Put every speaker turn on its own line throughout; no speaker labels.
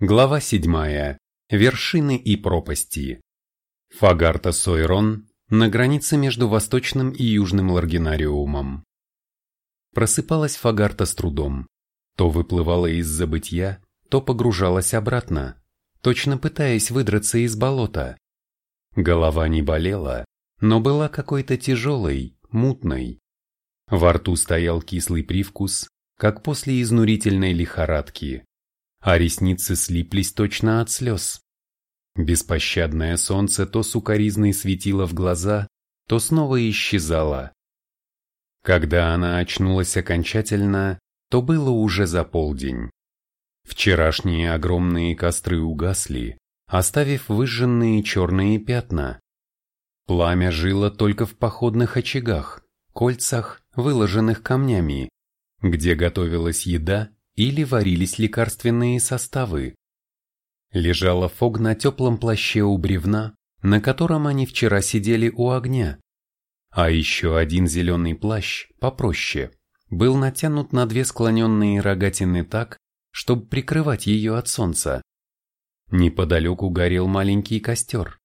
Глава 7. Вершины и пропасти. Фагарта Сойрон на границе между Восточным и Южным Ларгинариумом. Просыпалась Фагарта с трудом. То выплывала из забытья, то погружалась обратно, точно пытаясь выдраться из болота. Голова не болела, но была какой-то тяжелой, мутной. Во рту стоял кислый привкус, как после изнурительной лихорадки а ресницы слиплись точно от слез. Беспощадное солнце то сукоризной светило в глаза, то снова исчезало. Когда она очнулась окончательно, то было уже за полдень. Вчерашние огромные костры угасли, оставив выжженные черные пятна. Пламя жило только в походных очагах, кольцах, выложенных камнями, где готовилась еда или варились лекарственные составы. Лежала Фог на теплом плаще у бревна, на котором они вчера сидели у огня. А еще один зеленый плащ, попроще, был натянут на две склоненные рогатины так, чтобы прикрывать ее от солнца. Неподалеку горел маленький костер.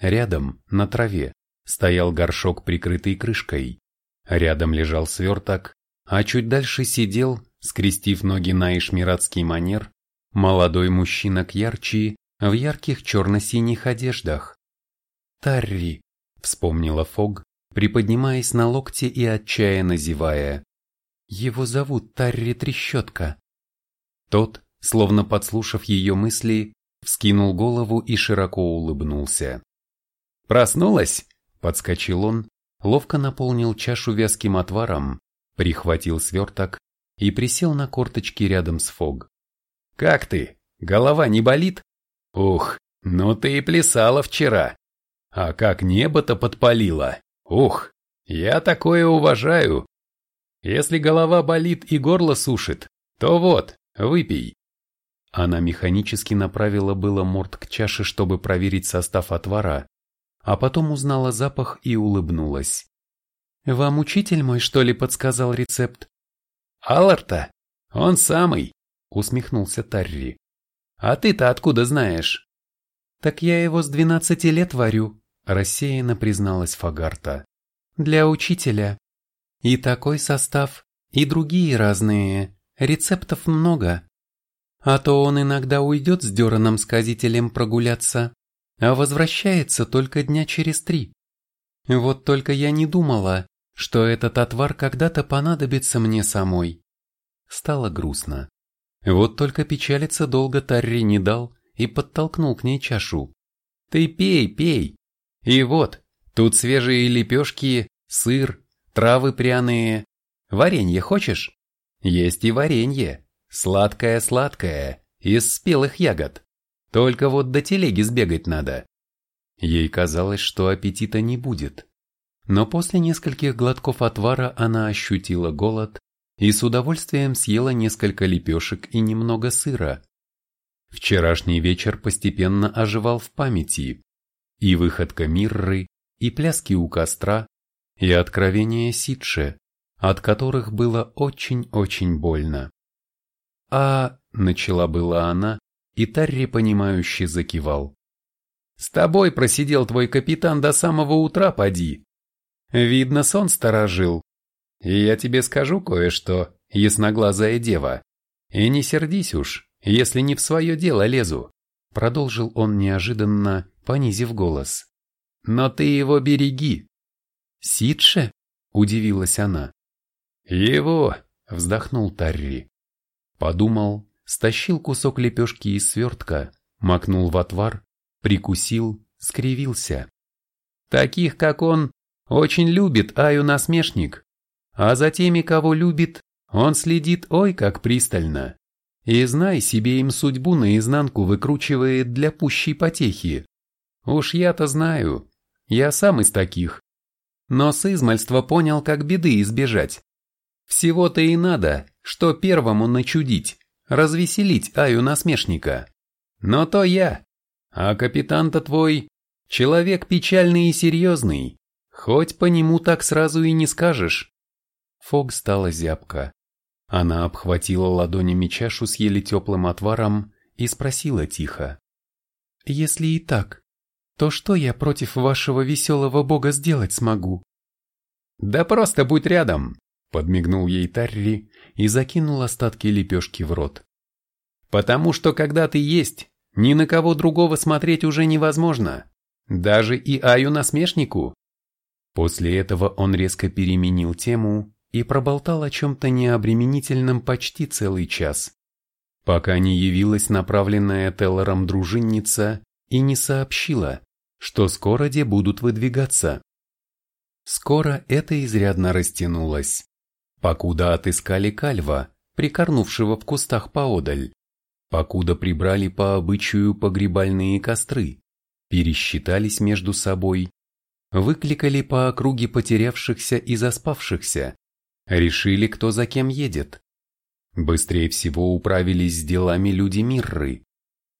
Рядом, на траве, стоял горшок, прикрытый крышкой. Рядом лежал сверток, а чуть дальше сидел, скрестив ноги на ишмиратский манер, молодой мужчина Кьярчи в ярких черно-синих одеждах. «Тарри», — вспомнила Фог, приподнимаясь на локте и отчаянно зевая. «Его зовут Тарри Трещотка». Тот, словно подслушав ее мысли, вскинул голову и широко улыбнулся. «Проснулась?» — подскочил он, ловко наполнил чашу вязким отваром, прихватил сверток и присел на корточки рядом с Фог. «Как ты? Голова не болит?» «Ух, ну ты и плясала вчера. А как небо-то подпалило. Ух, я такое уважаю. Если голова болит и горло сушит, то вот, выпей». Она механически направила было морд к чаше, чтобы проверить состав отвара, а потом узнала запах и улыбнулась. «Вам учитель мой, что ли, подсказал рецепт?» Алларта? Он самый, усмехнулся Тарри. А ты-то откуда знаешь? Так я его с двенадцати лет варю, рассеянно призналась Фагарта. Для учителя. И такой состав, и другие разные. Рецептов много. А то он иногда уйдет с Дераном сказителем прогуляться, а возвращается только дня через три. Вот только я не думала, что этот отвар когда-то понадобится мне самой. Стало грустно. Вот только печалиться долго Тарри не дал и подтолкнул к ней чашу. «Ты пей, пей! И вот, тут свежие лепешки, сыр, травы пряные. Варенье хочешь? Есть и варенье, сладкое-сладкое, из спелых ягод. Только вот до телеги сбегать надо». Ей казалось, что аппетита не будет. Но после нескольких глотков отвара она ощутила голод и с удовольствием съела несколько лепешек и немного сыра. Вчерашний вечер постепенно оживал в памяти. И выходка Мирры, и пляски у костра, и откровения Сидше, от которых было очень-очень больно. «А...» — начала была она, и Тарри, понимающе закивал. «С тобой просидел твой капитан до самого утра, поди. Видно, сон сторожил. И я тебе скажу кое-что, ясноглазая дева. И не сердись уж, если не в свое дело лезу. Продолжил он неожиданно, понизив голос. Но ты его береги. Сидше? Удивилась она. Его, вздохнул Тарри. Подумал, стащил кусок лепешки из свертка, макнул в отвар, прикусил, скривился. Таких, как он, очень любит Аю насмешник. А за теми, кого любит, он следит ой как пристально. И знай себе им судьбу наизнанку выкручивает для пущей потехи. Уж я-то знаю, я сам из таких. Но с измальства понял, как беды избежать. Всего-то и надо, что первому начудить, развеселить Аю насмешника. Но то я, а капитан-то твой, человек печальный и серьезный, хоть по нему так сразу и не скажешь. Фог стала зябко. Она обхватила ладонями чашу с еле теплым отваром и спросила тихо. «Если и так, то что я против вашего веселого бога сделать смогу?» «Да просто будь рядом!» – подмигнул ей Тарри и закинул остатки лепешки в рот. «Потому что когда ты есть, ни на кого другого смотреть уже невозможно, даже и Аю-насмешнику». После этого он резко переменил тему и проболтал о чем-то необременительном почти целый час, пока не явилась направленная Теллором дружинница и не сообщила, что скоро де будут выдвигаться. Скоро это изрядно растянулось, покуда отыскали кальва, прикорнувшего в кустах поодаль, покуда прибрали по обычаю погребальные костры, пересчитались между собой, выкликали по округе потерявшихся и заспавшихся, решили, кто за кем едет. Быстрее всего управились с делами люди Мирры,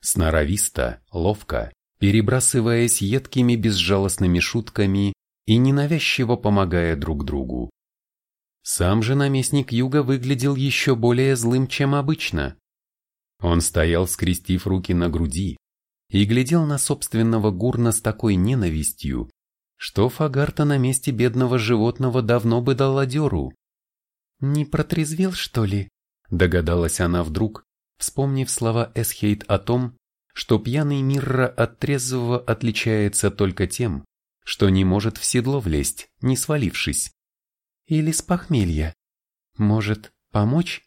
сноровисто, ловко, перебрасываясь едкими безжалостными шутками и ненавязчиво помогая друг другу. Сам же наместник юга выглядел еще более злым, чем обычно. Он стоял, скрестив руки на груди, и глядел на собственного гурна с такой ненавистью, что Фагарта на месте бедного животного давно бы дала дёру. «Не протрезвел, что ли?» – догадалась она вдруг, вспомнив слова Эсхейт о том, что пьяный Мирра от трезвого отличается только тем, что не может в седло влезть, не свалившись. Или с похмелья. Может, помочь?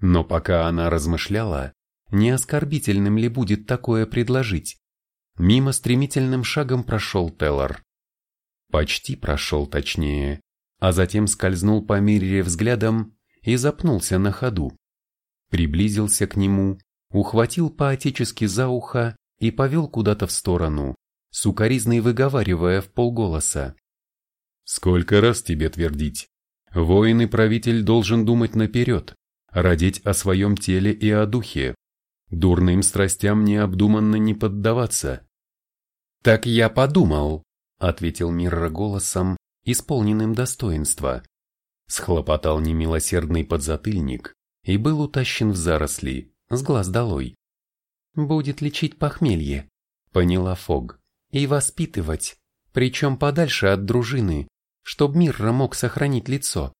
Но пока она размышляла, не оскорбительным ли будет такое предложить, мимо стремительным шагом прошел Теллар. Почти прошел точнее, а затем скользнул по Мирре взглядом и запнулся на ходу. Приблизился к нему, ухватил по-отечески за ухо и повел куда-то в сторону, сукоризной выговаривая в полголоса. «Сколько раз тебе твердить? Воин и правитель должен думать наперед, родить о своем теле и о духе, дурным страстям необдуманно не поддаваться». «Так я подумал», — ответил Мирра голосом, исполненным достоинства. Схлопотал немилосердный подзатыльник и был утащен в заросли, с глаз долой. «Будет лечить похмелье», — поняла Фог и воспитывать, причем подальше от дружины, чтоб Мирра мог сохранить лицо.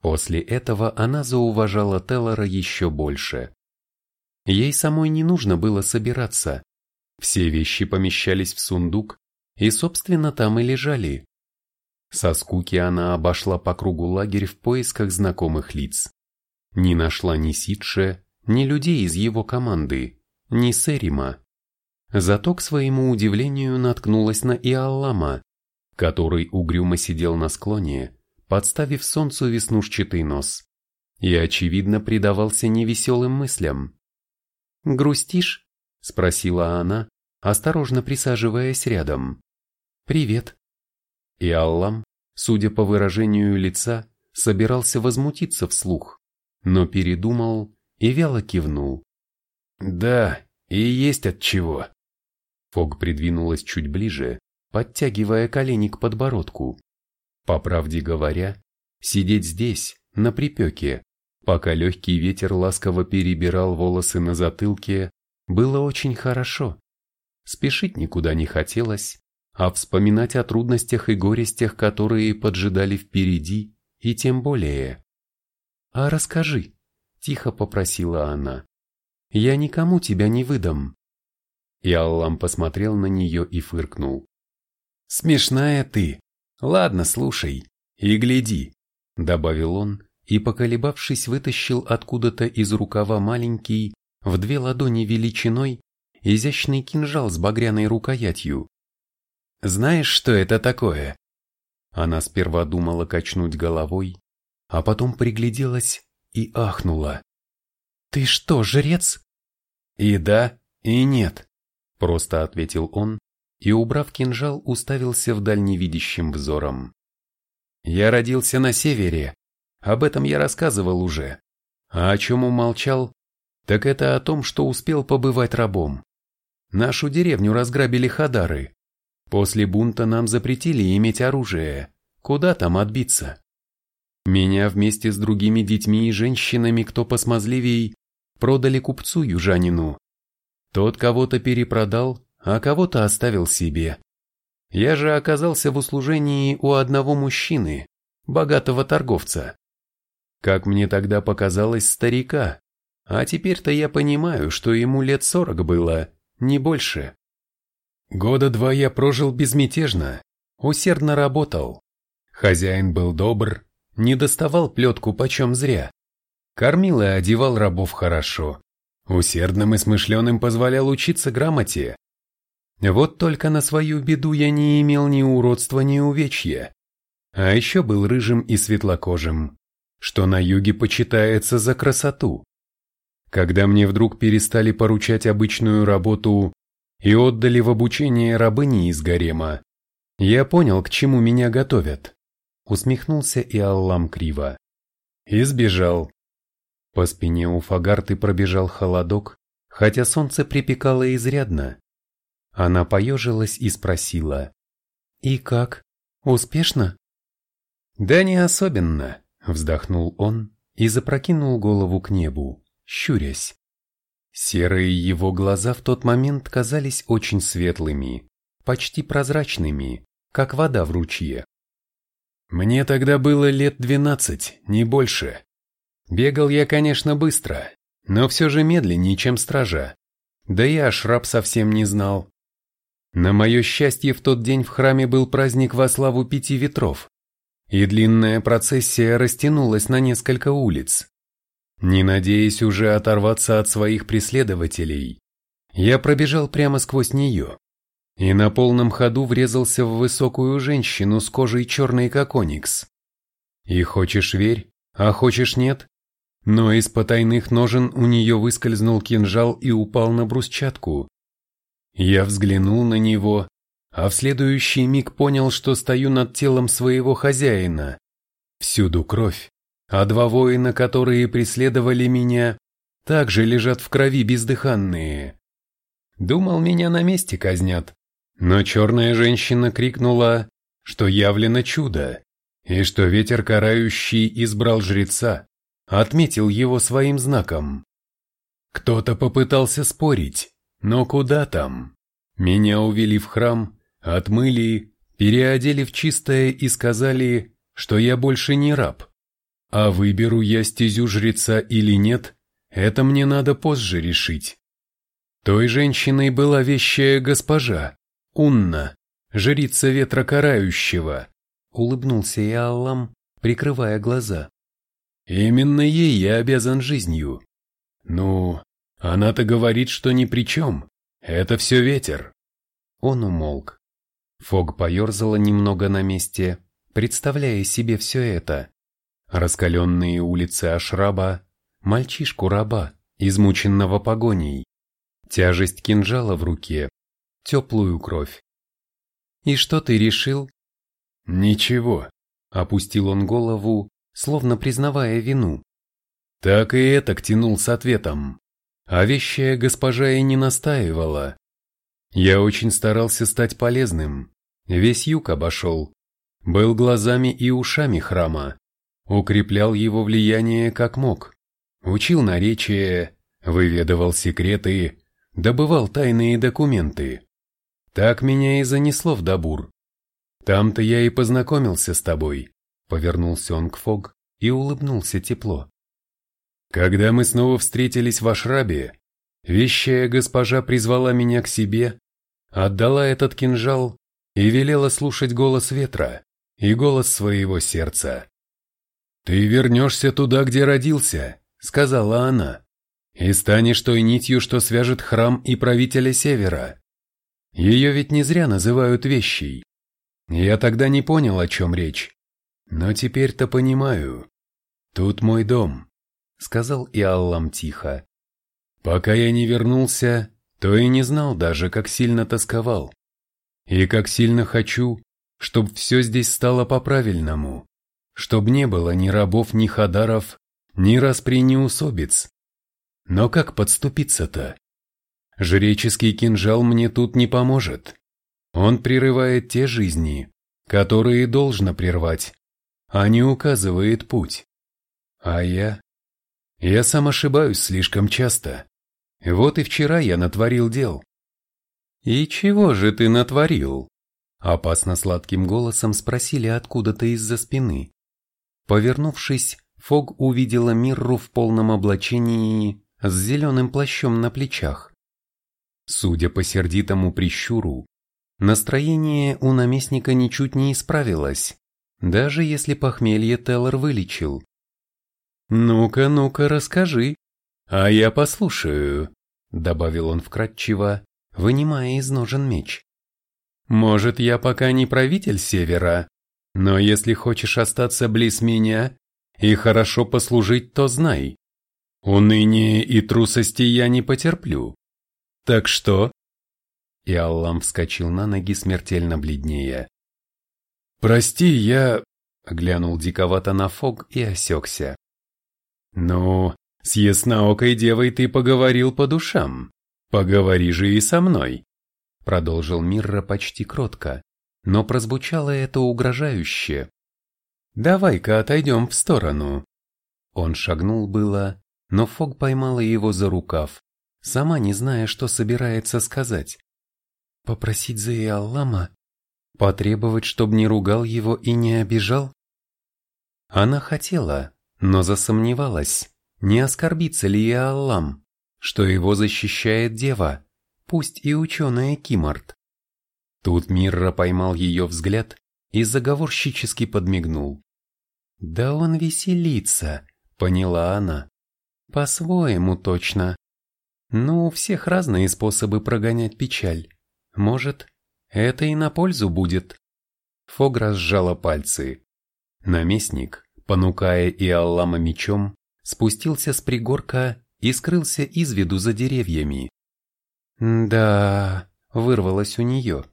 После этого она зауважала Теллора еще больше. Ей самой не нужно было собираться. Все вещи помещались в сундук, и, собственно, там и лежали. Со скуки она обошла по кругу лагерь в поисках знакомых лиц. Не нашла ни Сидше, ни людей из его команды, ни Серима. Зато, к своему удивлению, наткнулась на Иаллама, который угрюмо сидел на склоне, подставив солнцу веснушчатый нос, и, очевидно, предавался невеселым мыслям. «Грустишь?» – спросила она, осторожно присаживаясь рядом. «Привет». Иаллам, судя по выражению лица, собирался возмутиться вслух, но передумал и вяло кивнул. «Да, и есть от чего». Фог придвинулась чуть ближе, подтягивая колени к подбородку. По правде говоря, сидеть здесь, на припеке, пока легкий ветер ласково перебирал волосы на затылке, было очень хорошо. Спешить никуда не хотелось, а вспоминать о трудностях и горестях, которые поджидали впереди, и тем более. «А расскажи», — тихо попросила она, — «я никому тебя не выдам». И Аллам посмотрел на нее и фыркнул. «Смешная ты. Ладно, слушай и гляди», — добавил он и, поколебавшись, вытащил откуда-то из рукава маленький, в две ладони величиной, изящный кинжал с багряной рукоятью. «Знаешь, что это такое?» Она сперва думала качнуть головой, а потом пригляделась и ахнула. «Ты что, жрец?» «И да, и нет», Просто ответил он и, убрав кинжал, уставился вдаль невидящим взором. «Я родился на севере. Об этом я рассказывал уже. А о чем умолчал? Так это о том, что успел побывать рабом. Нашу деревню разграбили хадары. После бунта нам запретили иметь оружие. Куда там отбиться? Меня вместе с другими детьми и женщинами, кто посмазливей, продали купцу-южанину. Тот кого-то перепродал, а кого-то оставил себе. Я же оказался в услужении у одного мужчины, богатого торговца. Как мне тогда показалось, старика, а теперь-то я понимаю, что ему лет сорок было, не больше. Года два я прожил безмятежно, усердно работал. Хозяин был добр, не доставал плетку почем зря. Кормил и одевал рабов хорошо. Усердным и смышленым позволял учиться грамоте. Вот только на свою беду я не имел ни уродства, ни увечья. А еще был рыжим и светлокожим, что на юге почитается за красоту. Когда мне вдруг перестали поручать обычную работу и отдали в обучение рабыни из гарема, я понял, к чему меня готовят. Усмехнулся и Аллам криво. И сбежал. По спине у Фагарты пробежал холодок, хотя солнце припекало изрядно. Она поежилась и спросила. «И как? Успешно?» «Да не особенно», — вздохнул он и запрокинул голову к небу щурясь. Серые его глаза в тот момент казались очень светлыми, почти прозрачными, как вода в ручье. Мне тогда было лет двенадцать, не больше. Бегал я, конечно, быстро, но все же медленнее, чем стража. Да и Ашраб совсем не знал. На мое счастье, в тот день в храме был праздник во славу пяти ветров, и длинная процессия растянулась на несколько улиц. Не надеясь уже оторваться от своих преследователей, я пробежал прямо сквозь нее и на полном ходу врезался в высокую женщину с кожей черной как оникс. И хочешь верь, а хочешь нет, но из потайных ножен у нее выскользнул кинжал и упал на брусчатку. Я взглянул на него, а в следующий миг понял, что стою над телом своего хозяина. Всюду кровь, а два воина, которые преследовали меня, также лежат в крови бездыханные. Думал, меня на месте казнят, но черная женщина крикнула, что явлено чудо, и что ветер карающий избрал жреца, отметил его своим знаком. Кто-то попытался спорить, но куда там? Меня увели в храм, отмыли, переодели в чистое и сказали, что я больше не раб, а выберу я стезю жреца или нет, это мне надо позже решить. Той женщиной была вещая госпожа, Унна, жрица ветра карающего, улыбнулся и Аллам, прикрывая глаза. Именно ей я обязан жизнью. Ну, она-то говорит, что ни при чем, это все ветер. Он умолк. Фог поерзала немного на месте, представляя себе все это. Раскаленные улицы Ашраба, мальчишку-раба, измученного погоней, тяжесть кинжала в руке, теплую кровь. «И что ты решил?» «Ничего», — опустил он голову, словно признавая вину. Так и это тянул с ответом, а вещая госпожа и не настаивала. Я очень старался стать полезным, весь юг обошел, был глазами и ушами храма, укреплял его влияние как мог, учил наречие, выведывал секреты, добывал тайные документы. Так меня и занесло в Дабур. Там-то я и познакомился с тобой, повернулся он к Фог и улыбнулся тепло. Когда мы снова встретились в Ашрабе, вещая госпожа призвала меня к себе, отдала этот кинжал и велела слушать голос ветра и голос своего сердца. «Ты вернешься туда, где родился», — сказала она, «и станешь той нитью, что свяжет храм и правителя Севера. Ее ведь не зря называют вещей. Я тогда не понял, о чем речь, но теперь-то понимаю. Тут мой дом», — сказал Иаллам тихо. «Пока я не вернулся, то и не знал даже, как сильно тосковал. И как сильно хочу, чтобы все здесь стало по-правильному чтоб не было ни рабов, ни хадаров, ни распри, ни усобиц. Но как подступиться-то? Жреческий кинжал мне тут не поможет. Он прерывает те жизни, которые должно прервать, а не указывает путь. А я? Я сам ошибаюсь слишком часто. Вот и вчера я натворил дел. И чего же ты натворил? Опасно сладким голосом спросили откуда-то из-за спины. Повернувшись, Фог увидела Мирру в полном облачении с зеленым плащом на плечах. Судя по сердитому прищуру, настроение у наместника ничуть не исправилось, даже если похмелье Теллор вылечил. «Ну-ка, ну-ка, расскажи, а я послушаю», — добавил он вкратчиво, вынимая из ножен меч. «Может, я пока не правитель Севера, но если хочешь остаться близ меня и хорошо послужить, то знай, уныния и трусости я не потерплю. Так что?» И Аллам вскочил на ноги смертельно бледнее. «Прости, я...» — глянул диковато на Фог и осекся. «Ну, с ясноокой девой ты поговорил по душам. Поговори же и со мной», — продолжил Мирра почти кротко, но прозвучало это угрожающе. «Давай-ка отойдем в сторону». Он шагнул было, но Фог поймала его за рукав, сама не зная, что собирается сказать. «Попросить за Иаллама? Потребовать, чтобы не ругал его и не обижал?» Она хотела, но засомневалась, не оскорбится ли и Аллам, что его защищает дева, пусть и ученая Кимарт. Тут Мирра поймал ее взгляд и заговорщически подмигнул. «Да он веселится», — поняла она. «По-своему точно. Ну, у всех разные способы прогонять печаль. Может, это и на пользу будет». Фогра сжала пальцы. Наместник, понукая и Аллама мечом, спустился с пригорка и скрылся из виду за деревьями. «Да...» — вырвалось у нее.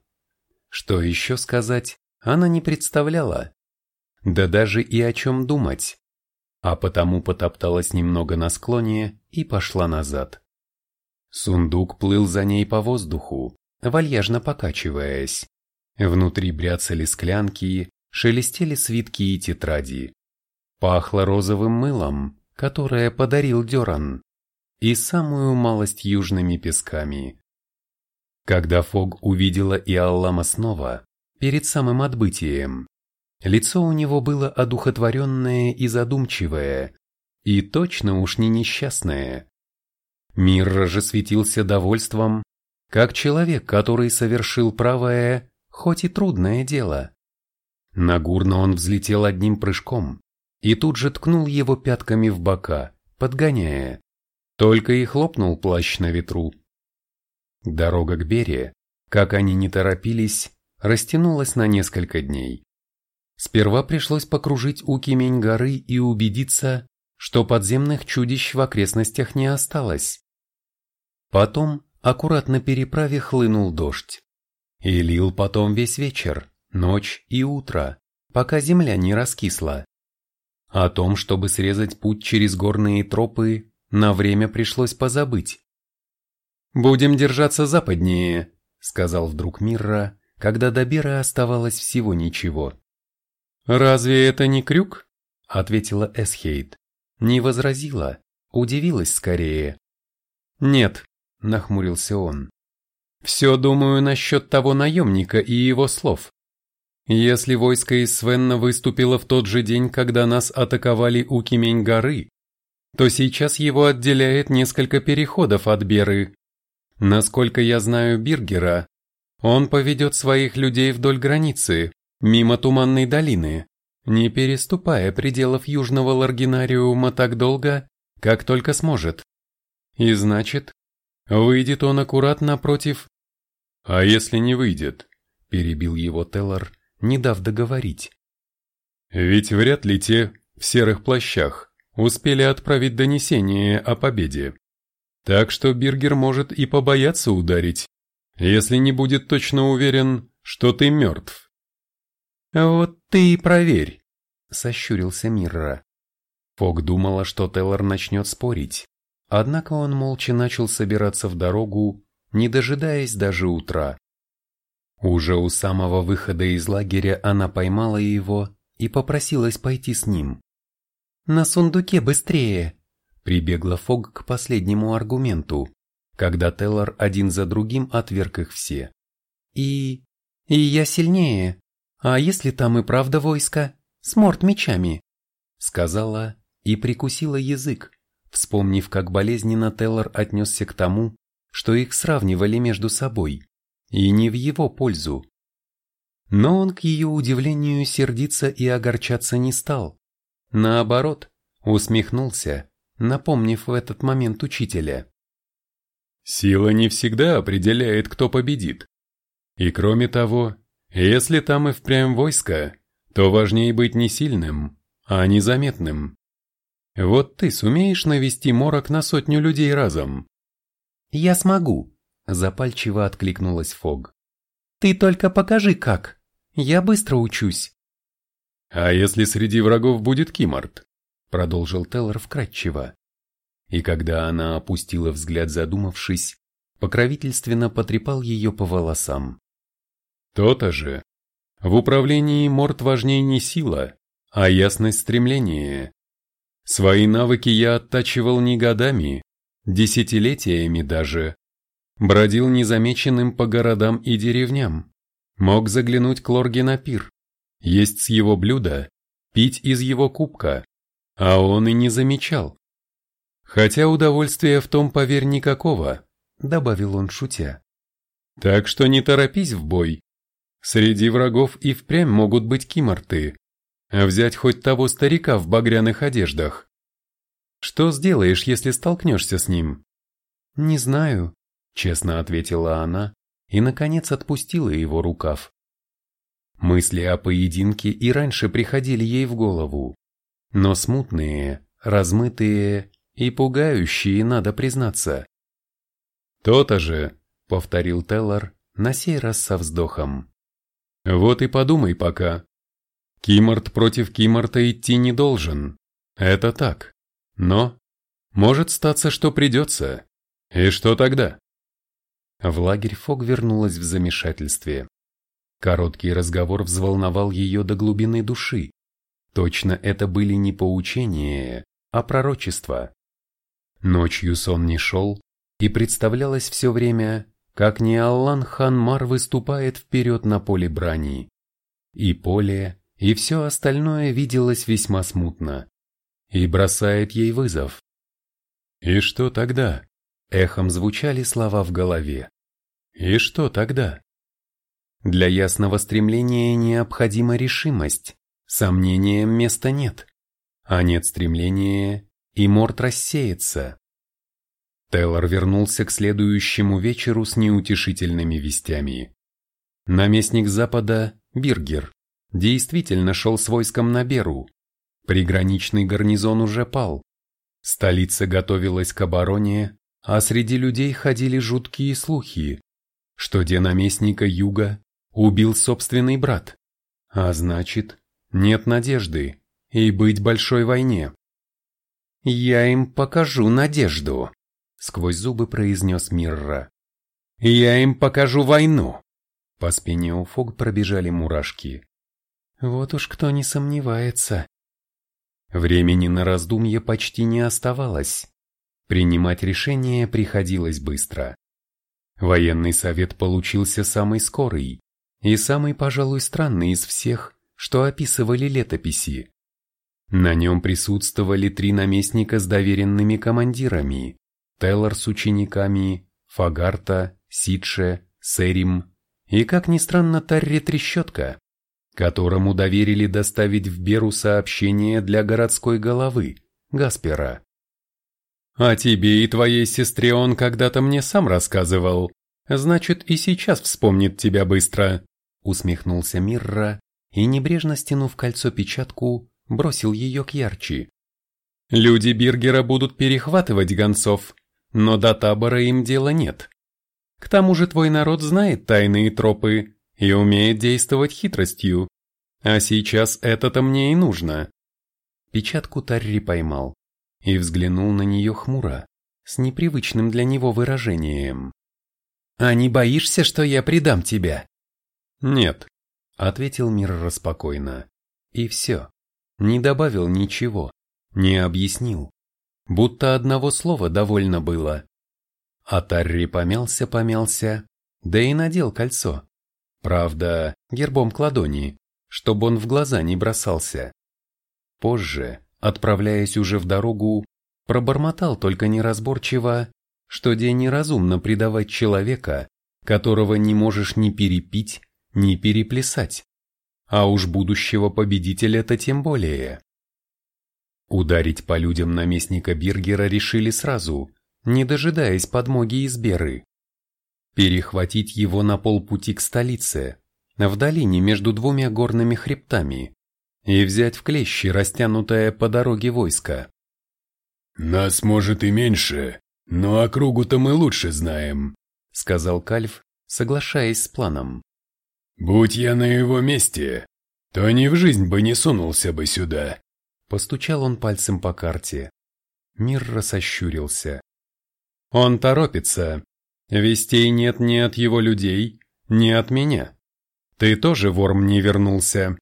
Что еще сказать, она не представляла. Да даже и о чем думать. А потому потопталась немного на склоне и пошла назад. Сундук плыл за ней по воздуху, вальяжно покачиваясь. Внутри бряцали склянки, шелестели свитки и тетради. Пахло розовым мылом, которое подарил Деран, и самую малость южными песками. Когда Фог увидела Иаллама снова, перед самым отбытием, лицо у него было одухотворенное и задумчивое, и точно уж не несчастное. Мир же светился довольством, как человек, который совершил правое, хоть и трудное дело. Нагурно он взлетел одним прыжком, и тут же ткнул его пятками в бока, подгоняя. Только и хлопнул плащ на ветру. Дорога к Бере, как они не торопились, растянулась на несколько дней. Сперва пришлось покружить у Кимень горы и убедиться, что подземных чудищ в окрестностях не осталось. Потом, аккуратно переправе, хлынул дождь. И лил потом весь вечер, ночь и утро, пока земля не раскисла. О том, чтобы срезать путь через горные тропы, на время пришлось позабыть. «Будем держаться западнее», — сказал вдруг Мирра, когда до Бера оставалось всего ничего. «Разве это не крюк?» — ответила Эсхейт. Не возразила, удивилась скорее. «Нет», — нахмурился он. «Все думаю насчет того наемника и его слов. Если войско из Свенна выступило в тот же день, когда нас атаковали у Кимень-горы, то сейчас его отделяет несколько переходов от Беры. Насколько я знаю Биргера, он поведет своих людей вдоль границы, мимо Туманной долины, не переступая пределов Южного Ларгинариума так долго, как только сможет. И значит, выйдет он аккуратно против... А если не выйдет? Перебил его Теллар, не дав договорить. Ведь вряд ли те, в серых плащах, успели отправить донесение о победе. Так что Биргер может и побояться ударить, если не будет точно уверен, что ты мертв. «Вот ты и проверь», — сощурился Мирра. Фок думала, что Теллор начнет спорить, однако он молча начал собираться в дорогу, не дожидаясь даже утра. Уже у самого выхода из лагеря она поймала его и попросилась пойти с ним. «На сундуке быстрее!» Прибегла Фог к последнему аргументу, когда Теллар один за другим отверг их все. И... и я сильнее. А если там и правда войско? С морд мечами? Сказала и прикусила язык, вспомнив, как болезненно Теллар отнесся к тому, что их сравнивали между собой, и не в его пользу. Но он, к ее удивлению, сердиться и огорчаться не стал. Наоборот, усмехнулся, напомнив в этот момент учителя.
Сила не всегда определяет, кто победит. И кроме того, если там и впрямь войско, то важнее быть не сильным, а незаметным. Вот ты сумеешь навести морок на сотню людей разом?
Я смогу, запальчиво откликнулась Фог. Ты только покажи как. Я быстро учусь.
А если среди врагов будет Кимарт? Продолжил Теллор вкратчиво.
И когда она опустила взгляд задумавшись, покровительственно потрепал ее по волосам.
То-то же. В управлении Морт важнее не сила, а ясность стремления. Свои навыки я оттачивал не годами, десятилетиями даже. Бродил незамеченным по городам и деревням. Мог заглянуть к Лорге на пир, есть с его блюда, пить из его кубка, а он и не замечал. Хотя удовольствия в том, поверь, никакого, добавил он шутя. Так что не торопись в бой. Среди врагов и впрямь могут быть киморты, а взять хоть того старика в багряных одеждах. Что сделаешь, если столкнешься с ним?
Не знаю, честно ответила она и, наконец, отпустила его рукав. Мысли о поединке и раньше приходили ей в голову, но смутные, размытые и пугающие, надо признаться.
«То-то же», — повторил Теллар, на сей раз со вздохом. «Вот и подумай пока. Киморт против Киморта идти не должен. Это так. Но может статься, что придется. И что тогда?»
В лагерь Фог вернулась в замешательстве. Короткий разговор взволновал ее до глубины души. Точно это были не поучения, а пророчества. Ночью сон не шел, и представлялось все время, как Ниаллан Ханмар выступает вперед на поле брани. И поле, и все остальное виделось весьма смутно. И бросает ей вызов.
«И что тогда?»
Эхом звучали слова в голове.
И что тогда?
Для ясного стремления необходима решимость, сомнениям места нет. А нет стремления, и морт рассеется. Теллор вернулся к следующему вечеру с неутешительными вестями. Наместник Запада, Биргер, действительно шел с войском на Беру. Приграничный гарнизон уже пал. Столица готовилась к обороне, а среди людей ходили жуткие слухи, что денаместника Юга убил собственный брат, а значит, нет надежды и быть большой войне. «Я им покажу надежду», — сквозь зубы произнес Мирра. «Я им покажу войну». По спине у Фог пробежали мурашки. Вот уж кто не сомневается. Времени на раздумье почти не оставалось. Принимать решение приходилось быстро. Военный совет получился самый скорый и самый, пожалуй, странный из всех, что описывали летописи. На нем присутствовали три наместника с доверенными командирами – Теллар с учениками, Фагарта, Сидше, Серим и, как ни странно, Тарри Трещотка, которому доверили доставить в Беру сообщение для городской головы, Гаспера.
А тебе и твоей сестре он когда-то мне сам рассказывал. Значит, и сейчас вспомнит тебя быстро.
Усмехнулся Мирра и, небрежно стянув кольцо печатку, бросил ее к ярче.
Люди Биргера будут перехватывать гонцов, но до табора им дела нет. К тому же твой народ знает тайные тропы и умеет действовать хитростью. А сейчас это-то мне и нужно.
Печатку Тарри поймал и взглянул на нее хмуро, с непривычным для него выражением. «А не боишься, что я предам тебя?»
«Нет», —
ответил Мир распокойно. И все. Не добавил ничего, не объяснил. будто одного слова довольно было. А Тарри помялся-помялся, да и надел кольцо. Правда, гербом к ладони, чтобы он в глаза не бросался. Позже, отправляясь уже в дорогу, пробормотал только неразборчиво, что день неразумно предавать человека, которого не можешь ни перепить, ни переплясать. А уж будущего победителя-то тем более. Ударить по людям наместника Биргера решили сразу, не дожидаясь подмоги из Беры. Перехватить его на полпути к столице, в долине между двумя горными хребтами, и взять в клещи растянутое по дороге войско.
«Нас, может, и меньше, но округу-то мы лучше знаем», —
сказал Кальв, соглашаясь с планом.
«Будь я на его месте, то ни в жизнь бы не сунулся бы сюда».
Постучал он пальцем по карте. Мир рассощурился. Он торопится. Вестей нет ни от его людей, ни от меня. Ты тоже, Ворм, не вернулся.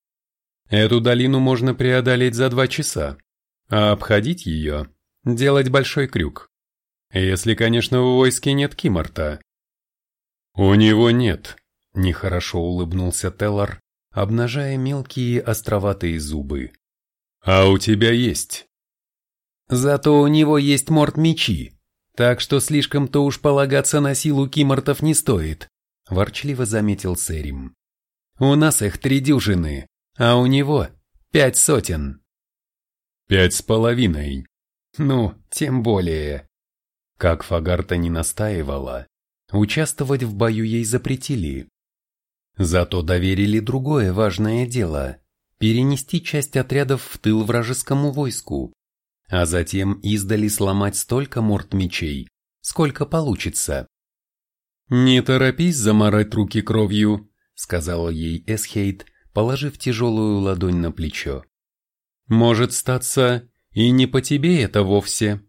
Эту долину можно преодолеть за два часа, а обходить ее – делать большой крюк. Если, конечно, в войске нет Кимарта. У него нет, нехорошо улыбнулся Теллар, обнажая мелкие островатые зубы. А у тебя есть. Зато у него есть морд-мечи, так что слишком-то уж полагаться на силу кимортов не стоит, ворчливо заметил Сэрим. У нас их три дюжины, а у него пять сотен. Пять с половиной. Ну, тем более. Как Фагарта не настаивала, участвовать в бою ей запретили. Зато доверили другое важное дело перенести часть отрядов в тыл вражескому войску, а затем издали сломать столько морд-мечей, сколько получится. «Не торопись замарать руки кровью», — сказал ей Эсхейт, положив тяжелую ладонь на плечо. «Может статься, и не по тебе это вовсе,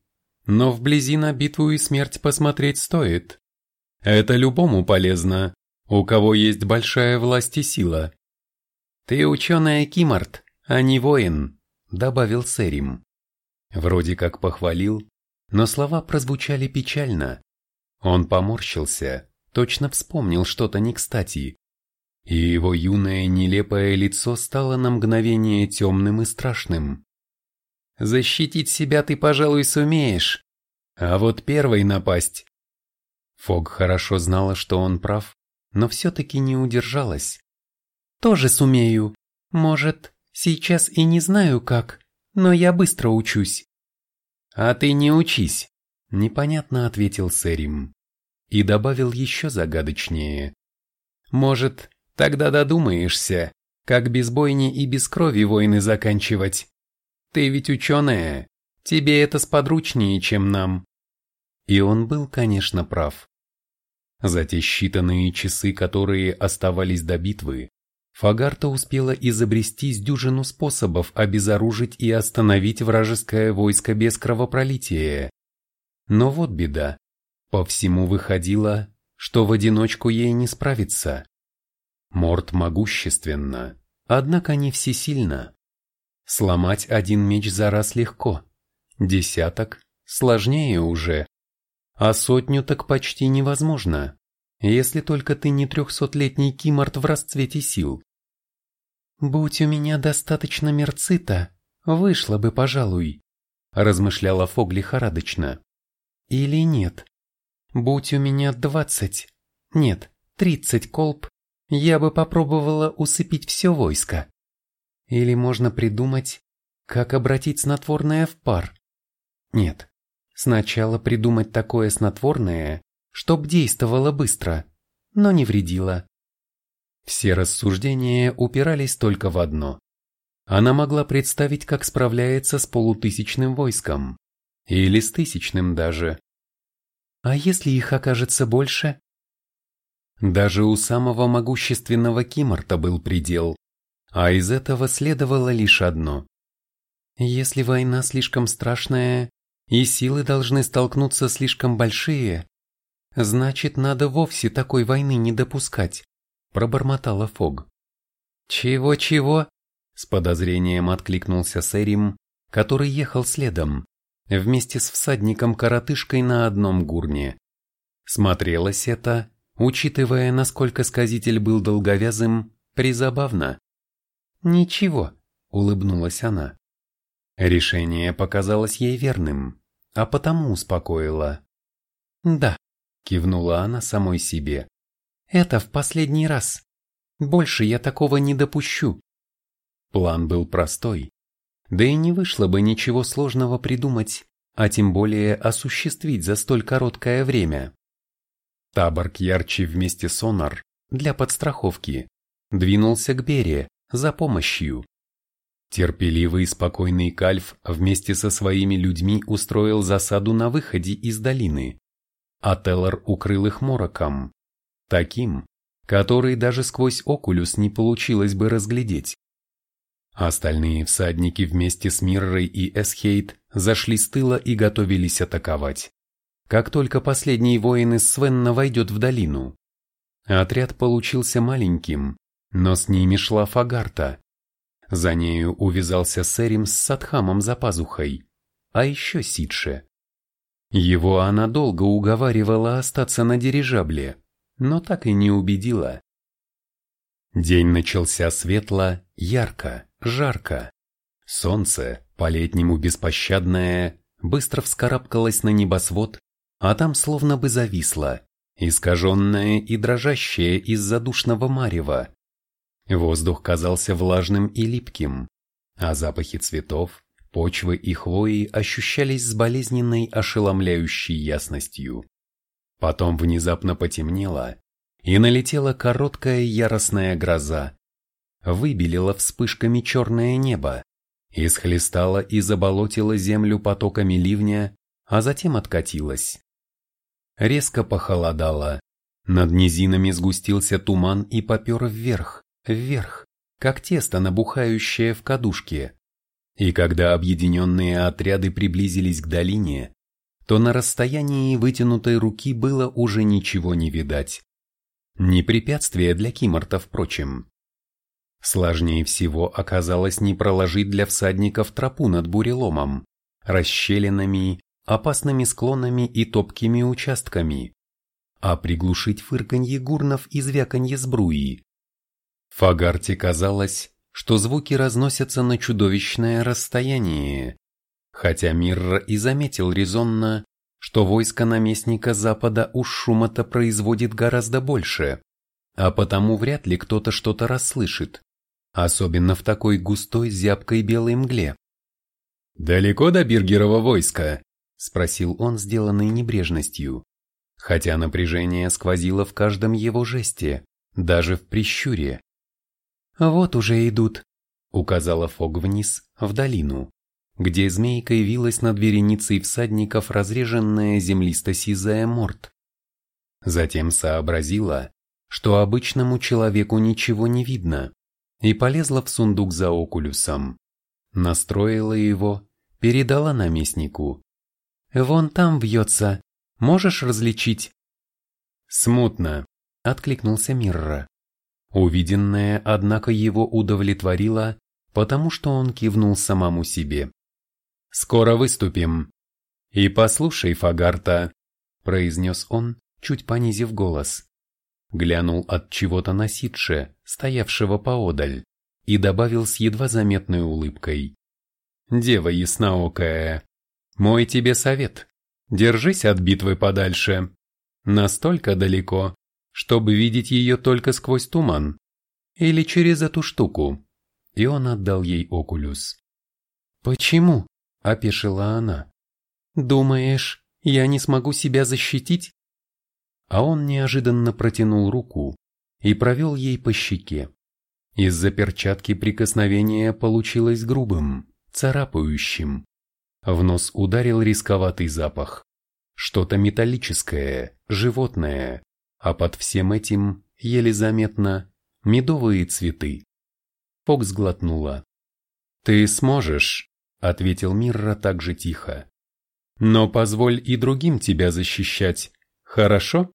но вблизи на битву и смерть посмотреть стоит. Это любому полезно, у кого есть большая власть и сила. «Ты ученая Кимарт, а не воин», — добавил Сэрим. Вроде как похвалил, но слова прозвучали печально. Он поморщился, точно вспомнил что-то не кстати. И его юное нелепое лицо стало на мгновение темным и страшным. «Защитить себя ты, пожалуй, сумеешь, а вот первой напасть...» Фог хорошо знала, что он прав, но все-таки не удержалась. Тоже сумею. Может, сейчас и не знаю как, но я быстро учусь. А ты не учись, непонятно ответил Сэрим. И добавил еще загадочнее. Может, тогда додумаешься, как без бойни и без крови войны заканчивать. Ты ведь ученая, тебе это сподручнее, чем нам. И он был, конечно, прав. За те считанные часы, которые оставались до битвы, Фагарта успела изобрести с дюжину способов обезоружить и остановить вражеское войско без кровопролития. Но вот беда. По всему выходило, что в одиночку ей не справиться. Морт могущественно, однако не всесильно. Сломать один меч за раз легко, десяток сложнее уже, а сотню так почти невозможно если только ты не трехсотлетний киморт в расцвете сил. «Будь у меня достаточно мерцита, вышло бы, пожалуй», размышляла Фог лихорадочно. «Или нет? Будь у меня двадцать, нет, тридцать колб, я бы попробовала усыпить все войско. Или можно придумать, как обратить снотворное в пар. Нет, сначала придумать такое снотворное, чтоб действовало быстро, но не вредило. Все рассуждения упирались только в одно. Она могла представить, как справляется с полутысячным войском, или с тысячным даже. А если их окажется больше? Даже у самого могущественного Кимарта был предел, а из этого следовало лишь одно. Если война слишком страшная, и силы должны столкнуться слишком большие, Значит, надо вовсе такой войны не допускать, пробормотала Фог. Чего-чего? С подозрением откликнулся Сэрим, который ехал следом. вместе с всадником-коротышкой на одном гурне. Смотрелось это, учитывая, насколько сказитель был долговязым, призабавно. «Ничего», — улыбнулась она. Решение показалось ей верным, а потому успокоило. «Да», — кивнула она самой себе. «Это в последний раз. Больше я такого не допущу». План был простой. Да и не вышло бы ничего сложного придумать, а тем более осуществить за столь короткое время. Таборг ярче вместе с Онар, для подстраховки, двинулся к Бере за помощью. Терпеливый и спокойный Кальф вместе со своими людьми устроил засаду на выходе из долины, а Теллар укрыл их мороком, таким, который даже сквозь окулюс не получилось бы разглядеть. Остальные всадники вместе с Миррой и Эсхейт зашли с тыла и готовились атаковать. Как только последний воин из Свенна войдет в долину. Отряд получился маленьким, но с ними шла Фагарта. За нею увязался Сэрим с Садхамом за пазухой, а еще Сидше. Его она долго уговаривала остаться на дирижабле, но так и не убедила. День начался светло, ярко, жарко. Солнце, по-летнему беспощадное, быстро вскарабкалось на небосвод, а там словно бы зависло, искаженное и дрожащее из-за душного марева. Воздух казался влажным и липким, а запахи цветов, почвы и хвои ощущались с болезненной ошеломляющей ясностью. Потом внезапно потемнело, и налетела короткая яростная гроза. Выбелила вспышками черное небо, исхлестала и заболотила землю потоками ливня, а затем откатилась. Резко похолодало, над низинами сгустился туман и попер вверх, вверх, как тесто, набухающее в кадушке. И когда объединенные отряды приблизились к долине, то на расстоянии вытянутой руки было уже ничего не видать. Не препятствие для Киморта, впрочем. Сложнее всего оказалось не проложить для всадников тропу над буреломом, расщелинами, опасными склонами и топкими участками, а приглушить фырканье гурнов и звяканье сбруи. Фагарте казалось, что звуки разносятся на чудовищное расстояние, хотя Мирра и заметил резонно, что войско наместника Запада уж шума-то производит гораздо больше, а потому вряд ли кто-то что-то расслышит, особенно в такой густой зябкой белой мгле. «Далеко до Биргерова войска?» – спросил он, сделанный небрежностью, хотя напряжение сквозило в каждом его жесте, даже в прищуре. «Вот уже идут», – указала Фог вниз, в долину где змейкой вилась над вереницей всадников разреженная землисто-сизая морд. Затем сообразила, что обычному человеку ничего не видно, и полезла в сундук за окулюсом. Настроила его, передала наместнику. «Вон там вьется, можешь различить?» «Смутно», — откликнулся Мирра. Увиденное, однако, его удовлетворило, потому что он кивнул самому себе. Скоро выступим. И послушай, Фагарта, произнес он, чуть понизив голос. Глянул от чего-то на Сидше, стоявшего поодаль, и добавил с едва заметной улыбкой. Дева ясноокая, мой тебе совет. Держись от битвы подальше. Настолько далеко, чтобы видеть ее только сквозь туман. Или через эту штуку. И он отдал ей окулюс. «Почему?» – опешила она. «Думаешь, я не смогу себя защитить?» А он неожиданно протянул руку и провел ей по щеке. Из-за перчатки прикосновение получилось грубым, царапающим. В нос ударил рисковатый запах. Что-то металлическое, животное, а под всем этим, еле заметно, медовые цветы. Фокс глотнула. «Ты сможешь», ответил Мирра так же тихо. Но позволь и другим тебя защищать, хорошо?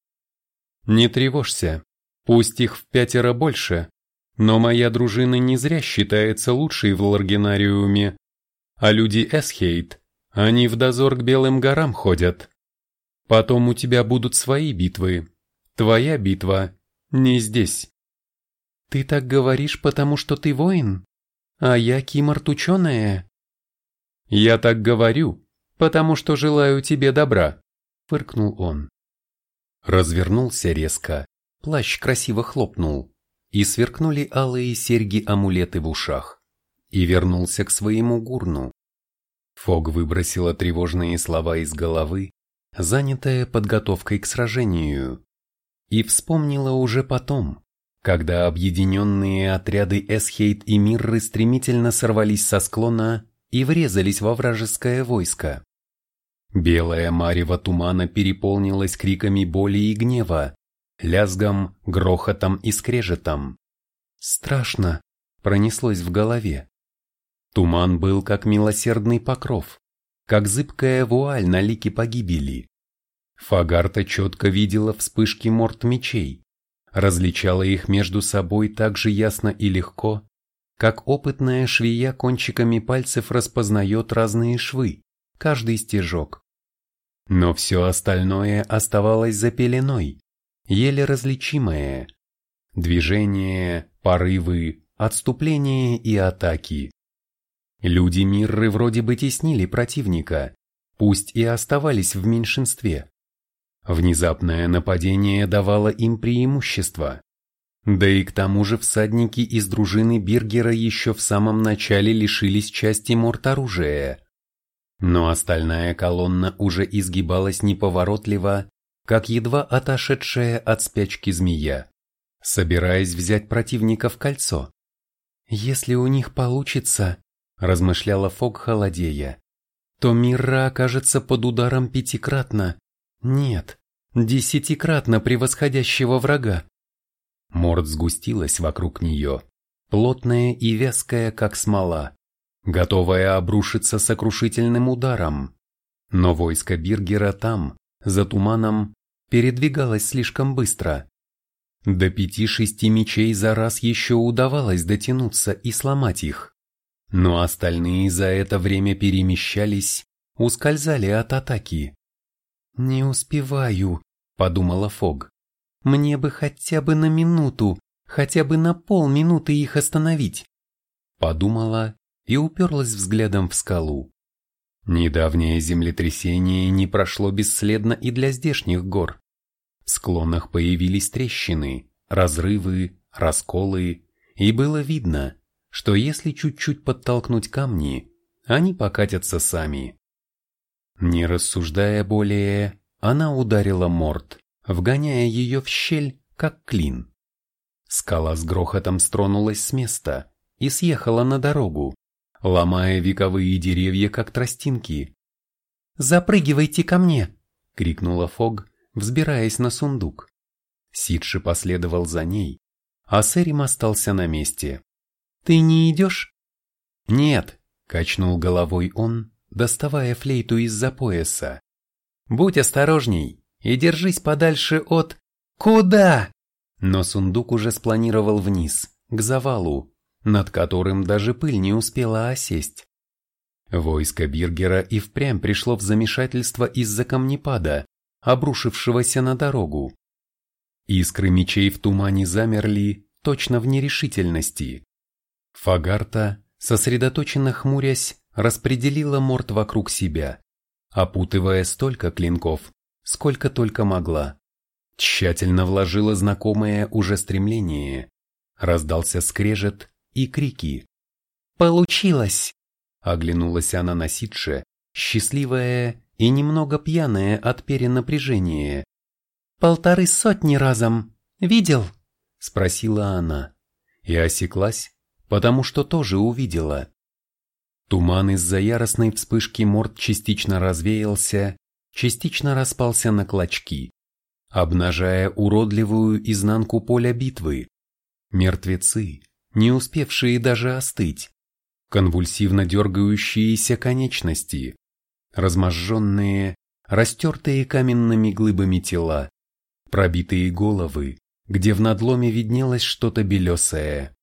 Не тревожься, пусть их в пятеро больше, но моя дружина не зря считается лучшей в Ларгенариуме, а люди Эсхейт,
Они в дозор к Белым горам ходят. Потом у тебя будут свои битвы. Твоя битва не здесь.
Ты так говоришь, потому что ты воин? А я Кимарт ученая?
Я так говорю, потому что желаю тебе добра, фыркнул он.
Развернулся резко, плащ красиво хлопнул, и сверкнули алые серьги-амулеты в ушах, и вернулся к своему гурну. Фог выбросила тревожные слова из головы, занятая подготовкой к сражению, и вспомнила уже потом, когда объединенные отряды Эсхейт и Мирры стремительно сорвались со склона и врезались во вражеское войско. Белая марево тумана переполнилась криками боли и гнева, лязгом, грохотом и скрежетом. Страшно, пронеслось в голове. Туман был как милосердный покров, как зыбкая вуаль на лике погибели. Фагарта четко видела вспышки морд мечей, различала их между собой так же ясно и легко, как опытная швея кончиками пальцев распознает разные швы, каждый стежок. Но все остальное оставалось за пеленой, еле различимое. Движение, порывы, отступление и атаки. Люди Мирры вроде бы теснили противника, пусть и оставались в меньшинстве. Внезапное нападение давало им преимущество. Да и к тому же всадники из дружины Биргера еще в самом начале лишились части морт-оружия. Но остальная колонна уже изгибалась неповоротливо, как едва отошедшая от спячки змея, собираясь взять противника в кольцо. «Если у них получится», – размышляла Фог холодея, – «то Мирра окажется под ударом пятикратно, нет, десятикратно превосходящего врага. Морд сгустилась вокруг нее, плотная и вязкая, как смола, готовая обрушиться сокрушительным ударом. Но войско Биргера там, за туманом, передвигалось слишком быстро. До пяти-шести мечей за раз еще удавалось дотянуться и сломать их. Но остальные за это время перемещались, ускользали от атаки. «Не успеваю», — подумала Фог. «Мне бы хотя бы на минуту, хотя бы на полминуты их остановить». Подумала и уперлась взглядом в скалу. Недавнее землетрясение не прошло бесследно и для здешних гор. В склонах появились трещины, разрывы, расколы, и было видно, что если чуть-чуть подтолкнуть камни, они покатятся сами. Не рассуждая более, она ударила морд, вгоняя ее в щель, как клин. Скала с грохотом стронулась с места и съехала на дорогу, ломая вековые деревья, как тростинки. «Запрыгивайте ко мне!» — крикнула Фог, взбираясь на сундук. Сидши последовал за ней, а Сэрим остался на месте. «Ты не идешь?» «Нет», — качнул головой он, доставая флейту из-за пояса. «Будь осторожней и держись подальше от...» «Куда?» Но сундук уже спланировал вниз, к завалу, над которым даже пыль не успела осесть. Войско Биргера и впрямь пришло в замешательство из-за камнепада, обрушившегося на дорогу. Искры мечей в тумане замерли, точно в нерешительности. Фагарта, сосредоточенно хмурясь, распределила морд вокруг себя, опутывая столько клинков, сколько только могла. Тщательно вложила знакомое уже стремление. Раздался скрежет и крики. «Получилось!» Оглянулась она на Сидше, счастливая и немного пьяная от перенапряжения. «Полторы сотни разом. Видел?» Спросила она. И осеклась, потому что тоже увидела. Туман из-за яростной вспышки морд частично развеялся, частично распался на клочки, обнажая уродливую изнанку поля битвы. Мертвецы, не успевшие даже остыть, конвульсивно дергающиеся конечности, разможженные, растертые каменными глыбами тела, пробитые головы, где в надломе виднелось что-то белесое,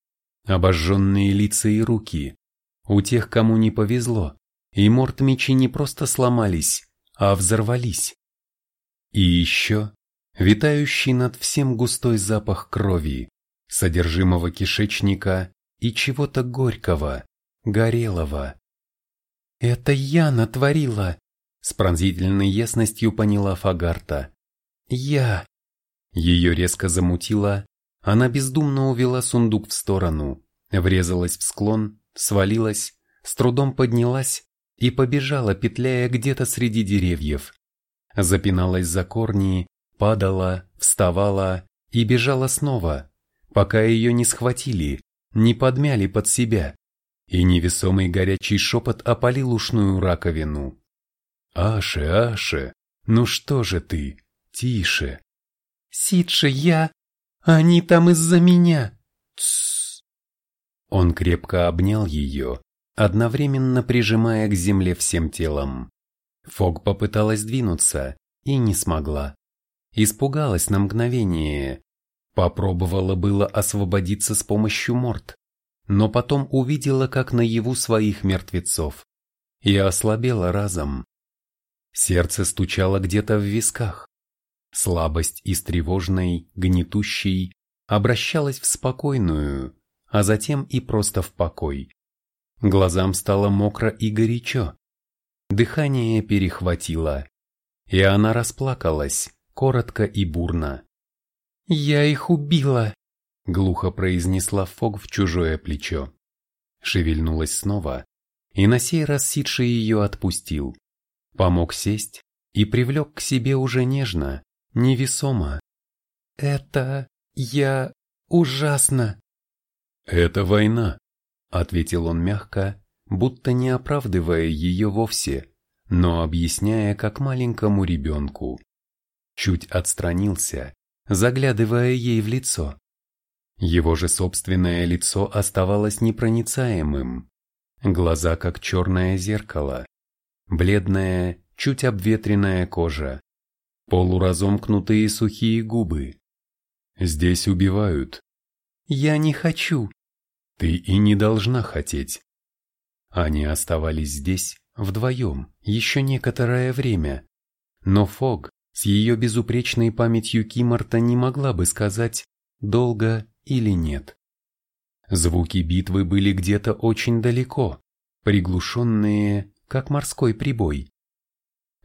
обожженные лица и руки, у тех, кому не повезло, и морт-мечи не просто сломались, а взорвались. И еще витающий над всем густой запах крови, содержимого кишечника и чего-то горького, горелого. «Это я натворила!» С пронзительной ясностью поняла Фагарта. «Я!» Ее резко замутило, она бездумно увела сундук в сторону, врезалась в склон, свалилась, с трудом поднялась и побежала, петляя где-то среди деревьев. Запиналась за корни, падала, вставала и бежала снова, пока ее не схватили, не подмяли под себя, и невесомый горячий шепот опалил ушную раковину. «Аше, Аше, ну что же ты? Тише!»
«Сидше, я! Они там из-за меня!»
«Тссс!» Он крепко обнял ее, одновременно прижимая к земле всем телом. Фог попыталась двинуться и не смогла. Испугалась на мгновение. Попробовала было освободиться с помощью морд, но потом увидела как наяву своих мертвецов. И ослабела разом. Сердце стучало где-то в висках. Слабость из тревожной, гнетущей обращалась в спокойную, а затем и просто в покой. Глазам стало мокро и горячо. Дыхание перехватило, и она расплакалась, коротко и бурно.
«Я их убила!»
— глухо произнесла Фог в чужое плечо. Шевельнулась снова, и на сей раз Сидши ее отпустил. Помог сесть и привлек к себе уже нежно, невесомо.
«Это... я... ужасно!»
«Это война», — ответил он мягко, будто не оправдывая ее вовсе, но объясняя как маленькому ребенку чуть отстранился, заглядывая ей в лицо. Его же собственное лицо оставалось непроницаемым, глаза как черное зеркало, бледная, чуть обветренная кожа, полуразомкнутые сухие губы. Здесь убивают.
Я не хочу.
Ты и не должна хотеть. Они оставались здесь, вдвоем, еще некоторое время, но Фог, с ее безупречной памятью Кимарта не могла бы сказать, долго или нет. Звуки битвы были где-то очень далеко, приглушенные, как морской прибой.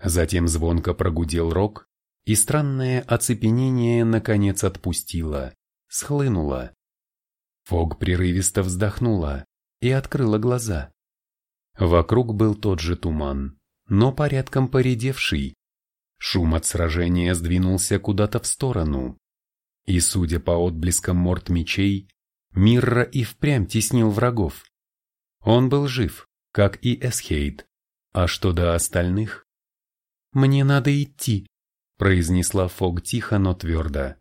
Затем звонко прогудел рог, и странное оцепенение наконец отпустило, схлынуло. Фог прерывисто вздохнула и открыла глаза. Вокруг был тот же туман, но порядком поредевший, Шум от сражения сдвинулся куда-то в сторону. И, судя по отблескам морд мечей, Мирра и впрямь теснил врагов. Он был жив, как и Эсхейд. А что до остальных?
«Мне надо идти», —
произнесла Фог тихо, но твердо.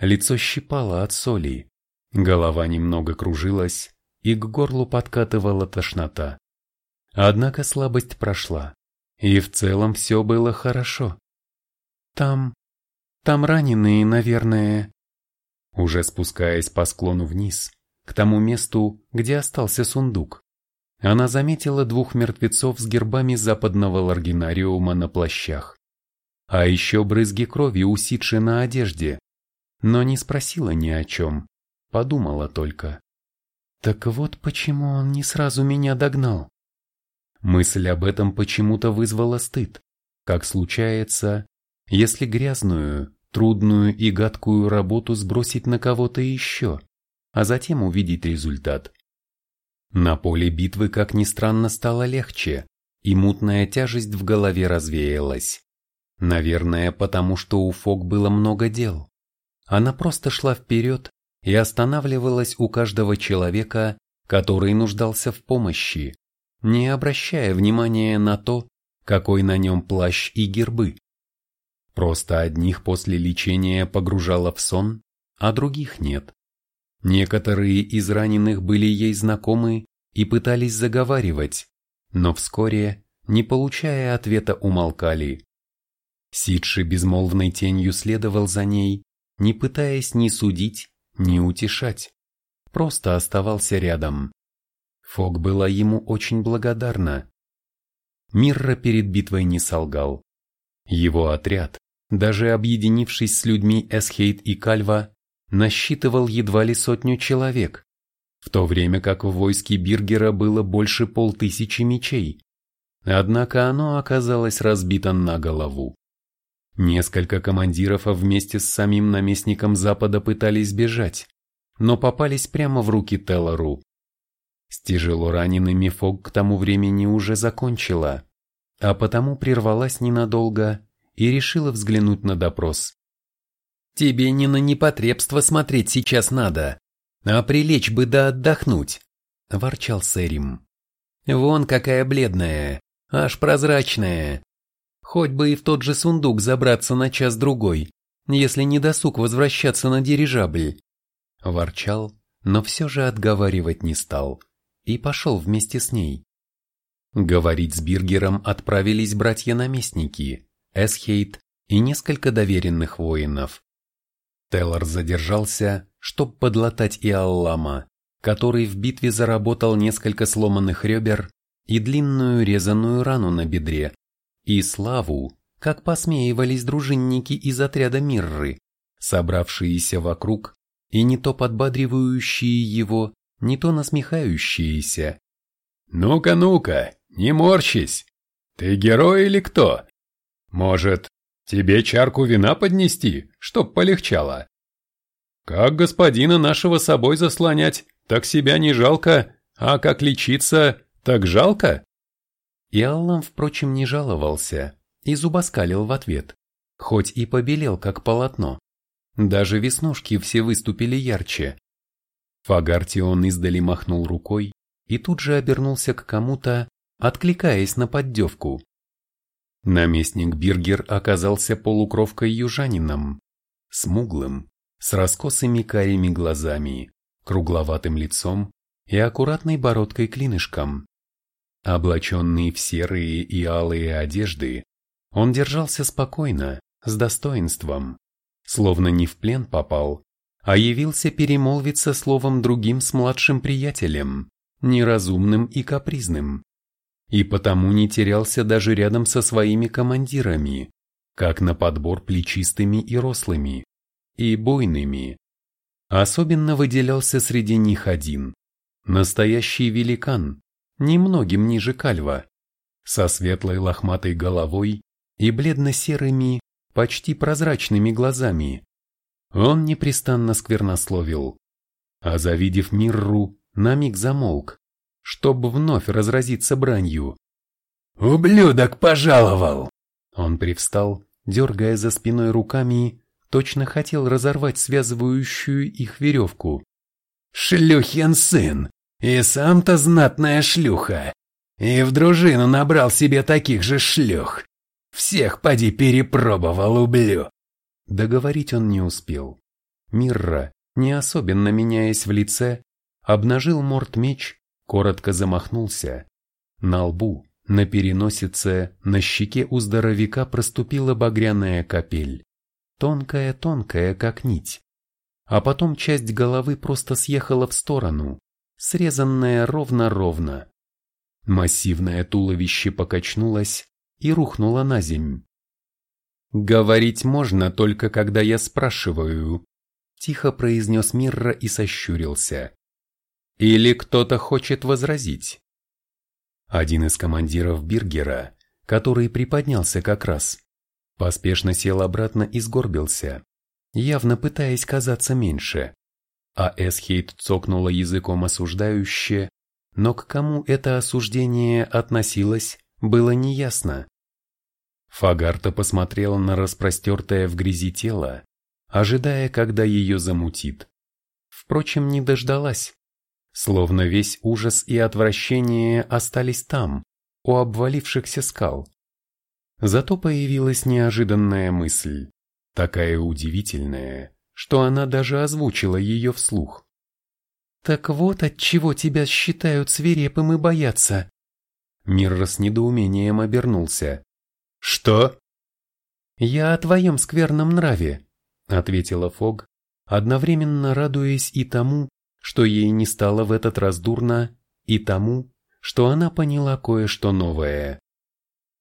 Лицо щипало от соли, голова немного кружилась, и к горлу подкатывала тошнота. Однако слабость прошла. И в целом все было хорошо.
Там... там раненые, наверное.
Уже спускаясь по склону вниз, к тому месту, где остался сундук, она заметила двух мертвецов с гербами западного ларгинариума на плащах. А еще брызги крови усидшие на одежде. Но не спросила ни о чем, подумала только. Так вот почему он не сразу меня догнал. Мысль об этом почему-то вызвала стыд, как случается, если грязную, трудную и гадкую работу сбросить на кого-то еще, а затем увидеть результат. На поле битвы, как ни странно, стало легче, и мутная тяжесть в голове развеялась. Наверное, потому что у Фок было много дел. Она просто шла вперед и останавливалась у каждого человека, который нуждался в помощи, не обращая внимания на то, какой на нем плащ и гербы. Просто одних после лечения погружала в сон, а других нет. Некоторые из раненых были ей знакомы и пытались заговаривать, но вскоре, не получая ответа, умолкали. Сидши безмолвной тенью следовал за ней, не пытаясь ни судить, ни утешать, просто оставался рядом. Фок была ему очень благодарна. Мирра перед битвой не солгал. Его отряд, даже объединившись с людьми Эсхейт и Кальва, насчитывал едва ли сотню человек, в то время как в войске Биргера было больше полтысячи мечей. Однако оно оказалось разбито на голову. Несколько командиров вместе с самим наместником Запада пытались бежать, но попались прямо в руки Теллору. С тяжело ранеными Фог к тому времени уже закончила, а потому прервалась ненадолго и решила взглянуть на допрос. «Тебе не на непотребство смотреть сейчас надо, а прилечь бы да отдохнуть», – ворчал Сэрим. «Вон какая бледная, аж прозрачная. Хоть бы и в тот же сундук забраться на час-другой, если не досуг возвращаться на дирижабль». Ворчал, но все же отговаривать не стал и пошел вместе с ней. Говорить с Биргером отправились братья-наместники, Эсхейт и несколько доверенных воинов. Теллар задержался, чтобы подлатать Иаллама, который в битве заработал несколько сломанных ребер и длинную резаную рану на бедре, и славу, как посмеивались дружинники из отряда Мирры, собравшиеся вокруг и не то подбадривающие его, не то насмехающиеся.
«Ну-ка, ну-ка, не морщись! Ты герой или кто? Может, тебе чарку вина поднести, чтоб полегчало?» Как господина нашего собой заслонять, так себя не жалко, а как лечиться, так жалко?
И Аллам, впрочем, не жаловался и зубоскалил в ответ, хоть и побелел, как полотно. Даже веснушки все выступили ярче. Фагартион издали махнул рукой и тут же обернулся к кому-то, откликаясь на поддевку. Наместник Биргер оказался полукровкой южанином, смуглым, с раскосыми карими глазами, кругловатым лицом и аккуратной бородкой-клинышком. Облаченный в серые и алые одежды, он держался спокойно, с достоинством, словно не в плен попал, а явился перемолвиться словом другим с младшим приятелем, неразумным и капризным. И потому не терялся даже рядом со своими командирами, как на подбор плечистыми и рослыми и буйными. Особенно выделялся среди них один, настоящий великан, немногим ниже кальва, со светлой лохматой головой и бледно-серыми, почти прозрачными глазами. Он непрестанно сквернословил, а завидев Мирру, на миг замолк, чтобы вновь разразиться бранью.
«Ублюдок пожаловал!»
Он привстал, дергая за спиной руками точно хотел разорвать связывающую их веревку.
«Шлюхин сын! И сам-то знатная шлюха! И в дружину набрал себе таких же шлюх! Всех поди перепробовал, ублю!»
Договорить он не успел. Мирра, не особенно меняясь в лице, обнажил морд меч, коротко замахнулся. На лбу, на переносице, на щеке у здоровяка проступила багряная капель тонкая-тонкая, как нить. А потом часть головы просто съехала в сторону, срезанная ровно-ровно. Массивное туловище покачнулось и рухнуло на земь. «Говорить можно только, когда я спрашиваю», – тихо произнес Мирра и сощурился. «Или кто-то хочет возразить?» Один из командиров Биргера, который приподнялся как раз, Поспешно сел обратно и сгорбился, явно пытаясь казаться меньше. А Эсхейт цокнула языком осуждающе, но к кому это осуждение относилось, было неясно. Фагарта посмотрела на распростертое в грязи тело, ожидая, когда ее замутит. Впрочем, не дождалась. Словно весь ужас и отвращение остались там, у обвалившихся скал. Зато появилась неожиданная мысль, такая удивительная, что она даже озвучила ее вслух. «Так вот от чего тебя считают свирепым и боятся!» Мирра с недоумением обернулся.
«Что?»
«Я о твоем скверном нраве», — ответила Фог, одновременно радуясь и тому, что ей не стало в этот раз дурно, и тому, что она поняла кое-что новое.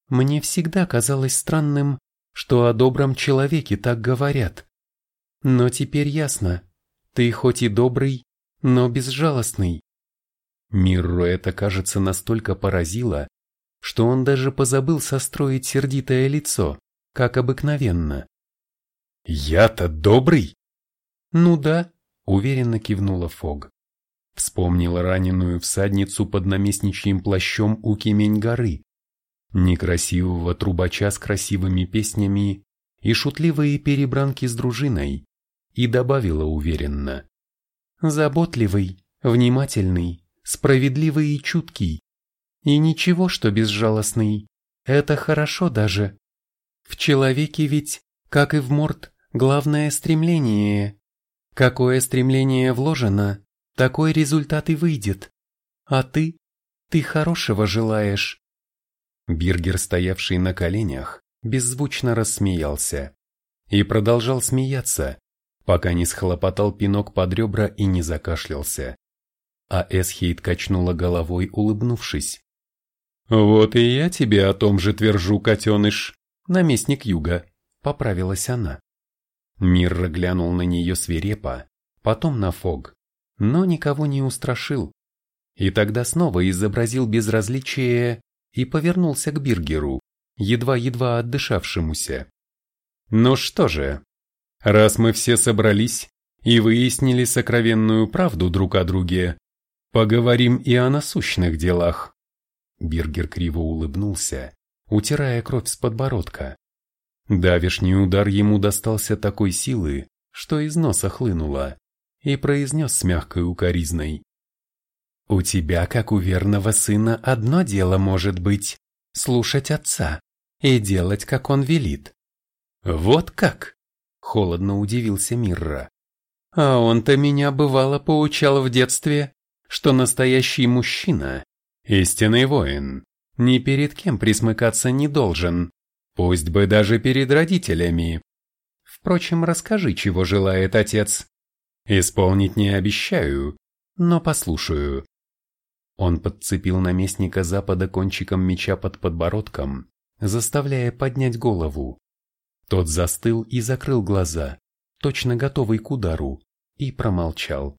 Мне всегда казалось странным, что о добром человеке так говорят. Но теперь ясно, ты хоть и добрый, но безжалостный. Мирру это, кажется, настолько поразило, что он даже позабыл состроить сердитое лицо, как обыкновенно.
«Я-то добрый?»
«Ну да», — уверенно кивнула Фог. Вспомнила раненую всадницу под наместничьим плащом у Кемень горы, некрасивого трубача с красивыми песнями и шутливые перебранки с дружиной, и добавила уверенно. «Заботливый, внимательный, справедливый и чуткий. И ничего, что безжалостный. Это хорошо даже. В человеке ведь, как и в морд, главное стремление. Какое стремление вложено, такой результат и выйдет. А ты? Ты хорошего желаешь. Биргер, стоявший на коленях, беззвучно рассмеялся. И продолжал смеяться, пока не схлопотал пинок под ребра и не закашлялся. А Эсхейт качнула головой, улыбнувшись. «Вот и я тебе о том же твержу, котеныш, наместник юга», — поправилась она. Мирра глянул на нее свирепо, потом на Фог, но никого не устрашил. И тогда снова изобразил безразличие и повернулся к Биргеру, едва-едва отдышавшемуся. «Ну что же, раз мы все собрались и выяснили сокровенную правду друг о друге, поговорим и о насущных делах». Биргер криво улыбнулся, утирая кровь с подбородка. Давишний удар ему достался такой силы, что из носа хлынуло, и произнес с мягкой укоризной. «У тебя, как у верного сына, одно дело может быть — слушать отца и делать, как он велит». «Вот как?» — холодно удивился Мирра. «А он-то меня бывало поучал в детстве, что настоящий мужчина Истинный воин ни перед кем присмыкаться не должен, пусть бы даже перед родителями. Впрочем, расскажи, чего желает отец. Исполнить не обещаю, но послушаю. Он подцепил наместника запада кончиком меча под подбородком, заставляя поднять голову. Тот застыл и закрыл глаза, точно готовый к удару, и промолчал.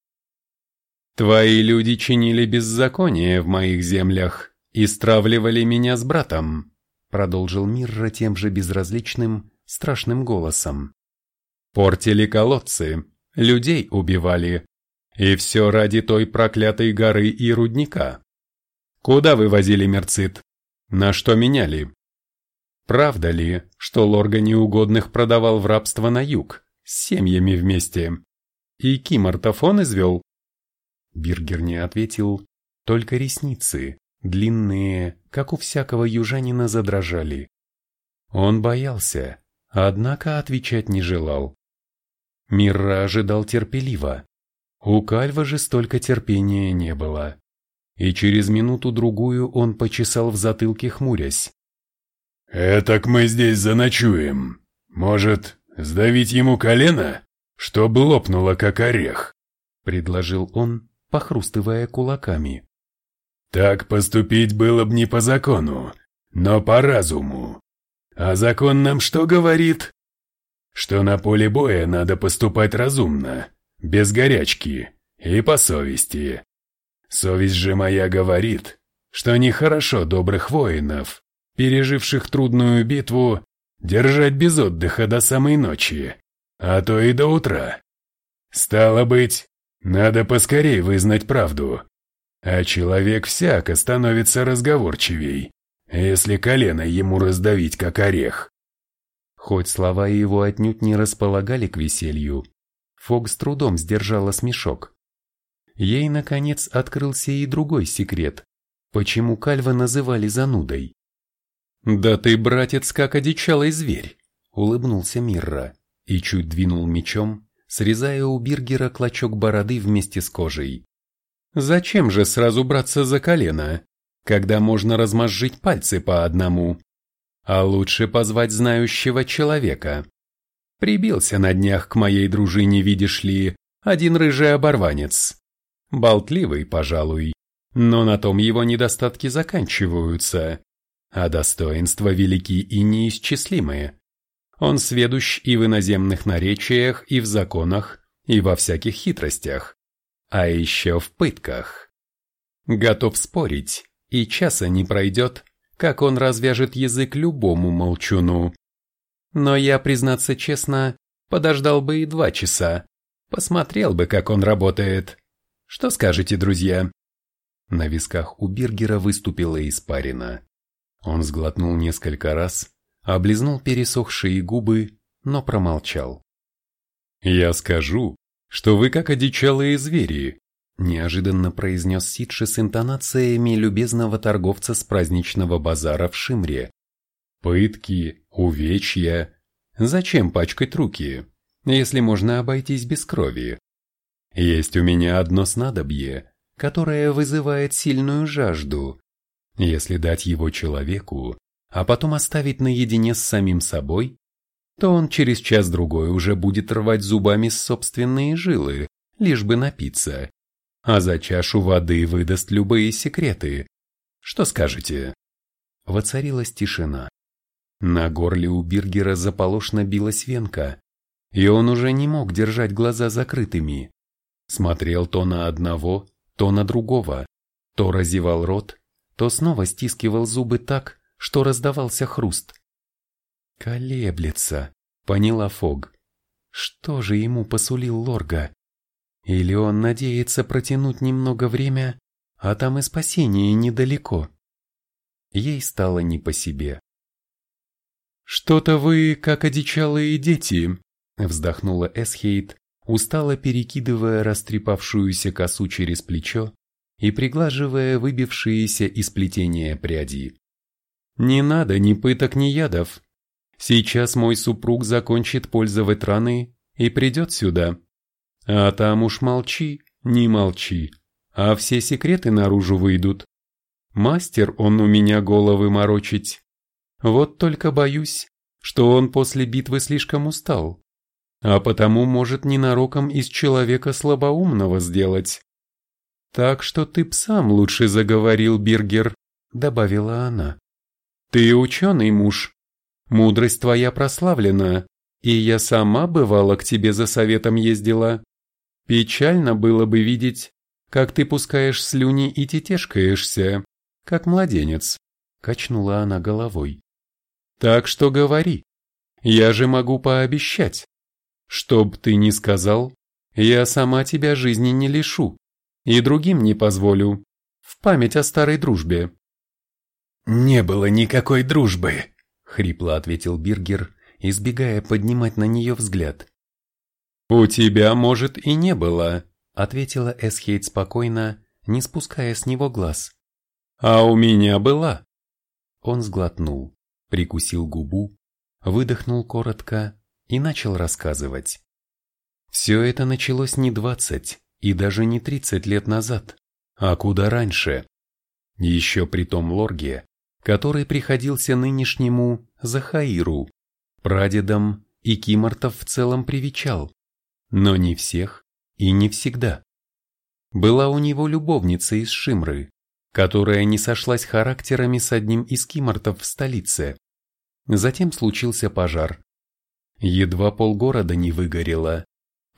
Твои люди чинили беззаконие в моих землях и стравливали меня с братом, продолжил Мирра тем же безразличным, страшным голосом. Портили колодцы, людей убивали. И все ради той проклятой горы и рудника. Куда вывозили мерцит? На что меняли? Правда ли, что Лорга неугодных продавал в рабство на юг, с семьями вместе? И Кимартофон извел? Биргер не ответил, только ресницы, длинные, как у всякого южанина, задрожали. Он боялся, однако отвечать не желал. Мирра ожидал терпеливо. У Кальва же столько терпения не было. И через минуту-другую он почесал в затылке, хмурясь.
«Этак мы здесь заночуем. Может, сдавить ему колено, чтобы лопнуло, как орех?» — предложил он, похрустывая кулаками. «Так поступить было бы не по закону, но по разуму. А закон нам что говорит? Что на поле боя надо поступать разумно, без горячки и по совести. Совесть же моя говорит, что нехорошо добрых воинов, переживших трудную битву, держать без отдыха до самой ночи, а то и до утра. Стало быть, надо поскорей вызнать правду. А человек всяко становится разговорчивей, если колено ему раздавить как орех.
Хоть слова его отнюдь не располагали к веселью, Фог с трудом сдержала смешок. Ей, наконец, открылся и другой секрет, почему Кальва называли занудой. «Да ты, братец, как одичалый зверь!» — улыбнулся Мирра и чуть двинул мечом, срезая у Биргера клочок бороды вместе с кожей. Зачем же сразу браться за колено, когда можно размозжить пальцы по одному? А лучше позвать знающего человека. Прибился на днях к моей дружине, видишь ли, один рыжий оборванец. Болтливый, пожалуй, но на том его недостатки заканчиваются. А достоинства велики и неисчислимые. Он сведущ и в иноземных наречиях, и в законах, и во всяких хитростях, а еще в пытках. Готов спорить, и часа не пройдет, как он развяжет язык любому молчуну. Но я, признаться честно, подождал бы и два часа, посмотрел бы, как он работает. Что скажете, друзья? На висках у Биргера выступила испарина. Он сглотнул несколько раз, облизнул пересохшие губы, но промолчал. «Я скажу, что вы как одичалые звери», неожиданно произнес Сидши с интонациями любезного торговца с праздничного базара в Шимре. «Пытки, увечья. Зачем пачкать руки, если можно обойтись без крови? Есть у меня одно снадобье, которое вызывает сильную жажду. Если дать его человеку, а потом оставить наедине с самим собой, то он через час-другой уже будет рвать зубами собственные жилы, лишь бы напиться, а за чашу воды выдаст любые секреты. Что скажете? Воцарилась тишина. На горле у Биргера заполошно билась венка, и он уже не мог держать глаза закрытыми. Смотрел то на одного, то на другого, то разевал рот, то снова стискивал зубы так, что раздавался хруст. «Колеблется», — поняла Фог. «Что же ему посулил Лорга? Или он надеется протянуть немного время, а там и спасение недалеко?» Ей стало не по себе. «Что-то вы, как одичалые дети», — вздохнула Эсхейт, устало перекидывая растрепавшуюся косу через плечо и приглаживая выбившиеся из плетения пряди. Не надо ни пыток, ни ядов. Сейчас мой супруг закончит пользовать раны и придет сюда. А там уж молчи, не молчи, а все секреты наружу выйдут. Мастер он у меня головы морочить. Вот только боюсь, что он после битвы слишком устал, а потому может ненароком из человека слабоумного сделать. Так что ты б сам лучше заговорил, Биргер, добавила она. Ты ученый муж. Мудрость твоя прославлена, и я сама бывала к тебе за советом ездила. Печально было бы видеть, как ты пускаешь слюни и тетешкаешься, как младенец, качнула она головой. Так что говори, я же могу пообещать. Что б ты ни сказал, я сама тебя жизни не лишу и другим не позволю, в память о старой дружбе.
«Не было никакой дружбы», —
хрипло ответил Биргер, избегая поднимать на нее взгляд. «У тебя, может, и не было», — ответила Эсхейт спокойно, не спуская с него глаз. «А у меня была». Он сглотнул, прикусил губу, выдохнул коротко и начал рассказывать. Все это началось не двадцать и даже не тридцать лет назад, а куда раньше. Еще при том лорге, который приходился нынешнему Захаиру, прадедом и Кимартов в целом привечал, но не всех и не всегда. Была у него любовница из Шимры, которая не сошлась характерами с одним из Кимартов в столице. Затем случился пожар. Едва полгорода не выгорело,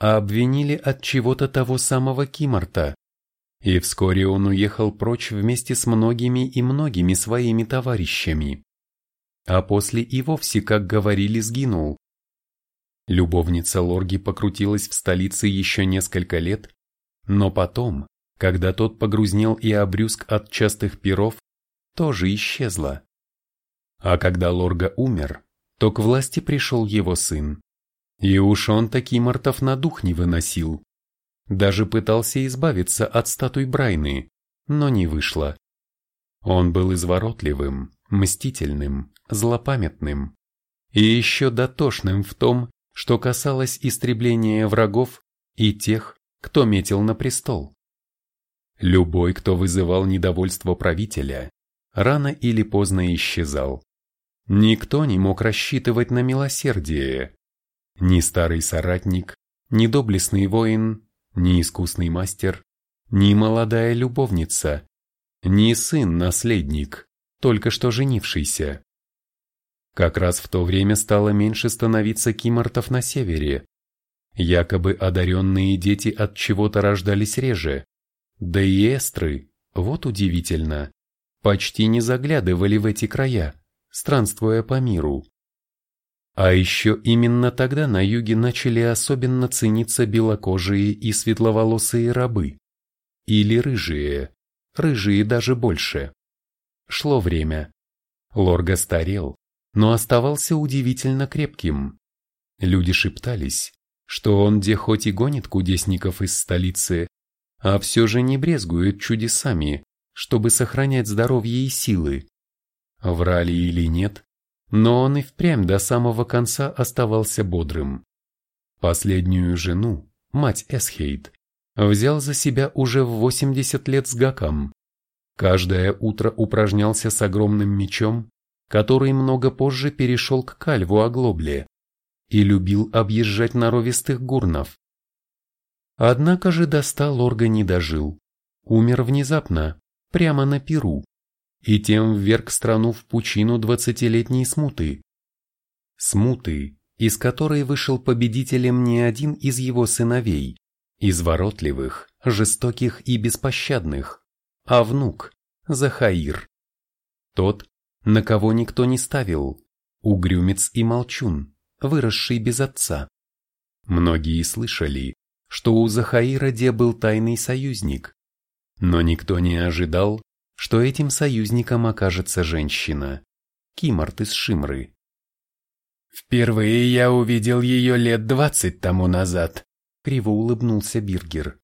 обвинили от чего-то того самого Кимарта, и вскоре он уехал прочь вместе с многими и многими своими товарищами. А после и вовсе, как говорили, сгинул. Любовница Лорги покрутилась в столице еще несколько лет, но потом, когда тот погрузнел и обрюзг от частых перов, тоже исчезла. А когда Лорга умер, то к власти пришел его сын. И уж он таки мартов на дух не выносил. Даже пытался избавиться от статуй Брайны, но не вышло. Он был изворотливым, мстительным, злопамятным и еще дотошным в том, что касалось истребления врагов и тех, кто метил на престол. Любой, кто вызывал недовольство правителя, рано или поздно исчезал. Никто не мог рассчитывать на милосердие. Ни старый соратник, ни доблестный воин ни искусный мастер, ни молодая любовница, ни сын-наследник, только что женившийся. Как раз в то время стало меньше становиться кимортов на севере. Якобы одаренные дети от чего-то рождались реже. Да и эстры, вот удивительно, почти не заглядывали в эти края, странствуя по миру. А еще именно тогда на юге начали особенно цениться белокожие и светловолосые рабы. Или рыжие, рыжие даже больше. Шло время. Лорга старел, но оставался удивительно крепким. Люди шептались, что он где хоть и гонит кудесников из столицы, а все же не брезгует чудесами, чтобы сохранять здоровье и силы. Врали или нет, но он и впрямь до самого конца оставался бодрым. Последнюю жену, мать Эсхейт, взял за себя уже в 80 лет с Гаком. Каждое утро упражнялся с огромным мечом, который много позже перешел к Кальву Оглобле и любил объезжать норовистых гурнов. Однако же до ста Лорга не дожил. Умер внезапно, прямо на Перу, и тем вверг страну в пучину двадцатилетней смуты. Смуты, из которой вышел победителем не один из его сыновей, изворотливых, жестоких и беспощадных, а внук, Захаир. Тот, на кого никто не ставил, угрюмец и молчун, выросший без отца. Многие слышали, что у Захаира де был тайный союзник, но никто не ожидал, что этим союзником окажется женщина, Кимарт из Шимры.
«Впервые я увидел ее лет двадцать тому назад», — криво улыбнулся Биргер.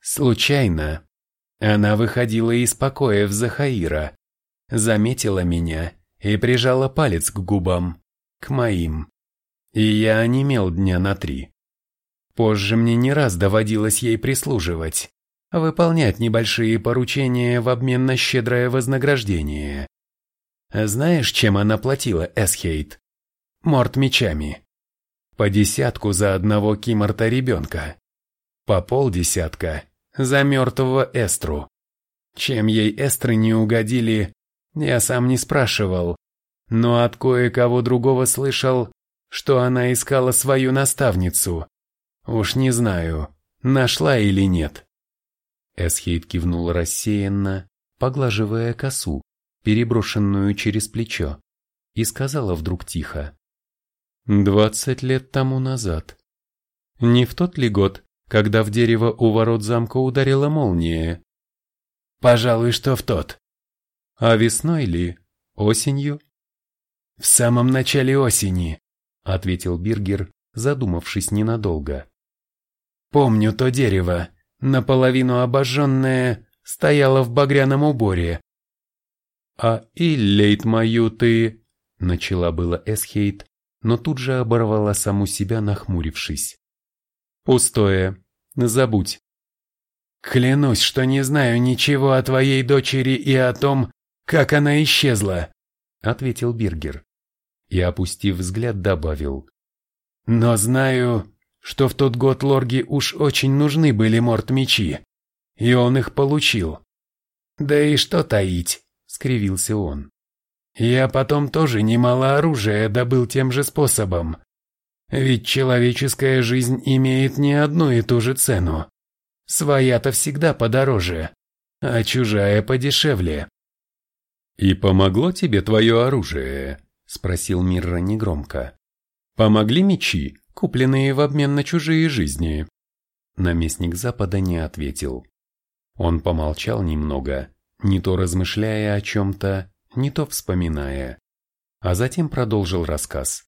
«Случайно. Она выходила из покоя в Захаира, заметила меня и прижала палец к губам, к моим. И я онемел дня на три. Позже мне не раз доводилось ей прислуживать, выполнять небольшие поручения в обмен на щедрое вознаграждение. Знаешь, чем она платила Эсхейт? Морт мечами. По десятку за одного киморта ребенка. По полдесятка за мертвого Эстру. Чем ей Эстры не угодили, я сам не спрашивал, но от кое-кого другого слышал, что она искала свою наставницу. Уж не знаю, нашла или нет.
Эсхейт кивнул рассеянно, поглаживая косу, переброшенную через плечо, и сказала вдруг тихо. «Двадцать лет тому назад. Не в тот ли год, когда в дерево у ворот замка ударила молния?»
«Пожалуй, что в тот»,
а весной ли? Осенью?
В самом начале осени,
ответил Биргер, задумавшись ненадолго.
Помню то дерево, наполовину обожженное, стояло в багряном уборе.
А Иллейт мою ты, начала было Эсхейт, но тут же оборвала саму себя, нахмурившись. Пустое, забудь.
Клянусь, что не знаю ничего о твоей дочери и о том, как она исчезла», —
ответил Биргер. И, опустив взгляд, добавил.
«Но знаю, что в тот год Лорги уж очень нужны были морт-мечи, и он их получил. Да и что таить, — скривился он. Я потом тоже немало оружия добыл тем же способом. Ведь человеческая жизнь имеет не одну и ту же цену. Своя-то всегда подороже, а чужая подешевле.
«И помогло тебе твое оружие?» – спросил Мирра негромко. «Помогли мечи, купленные в обмен на чужие жизни?» Наместник Запада не ответил. Он помолчал немного, не то размышляя о чем-то, не то вспоминая, а затем продолжил рассказ.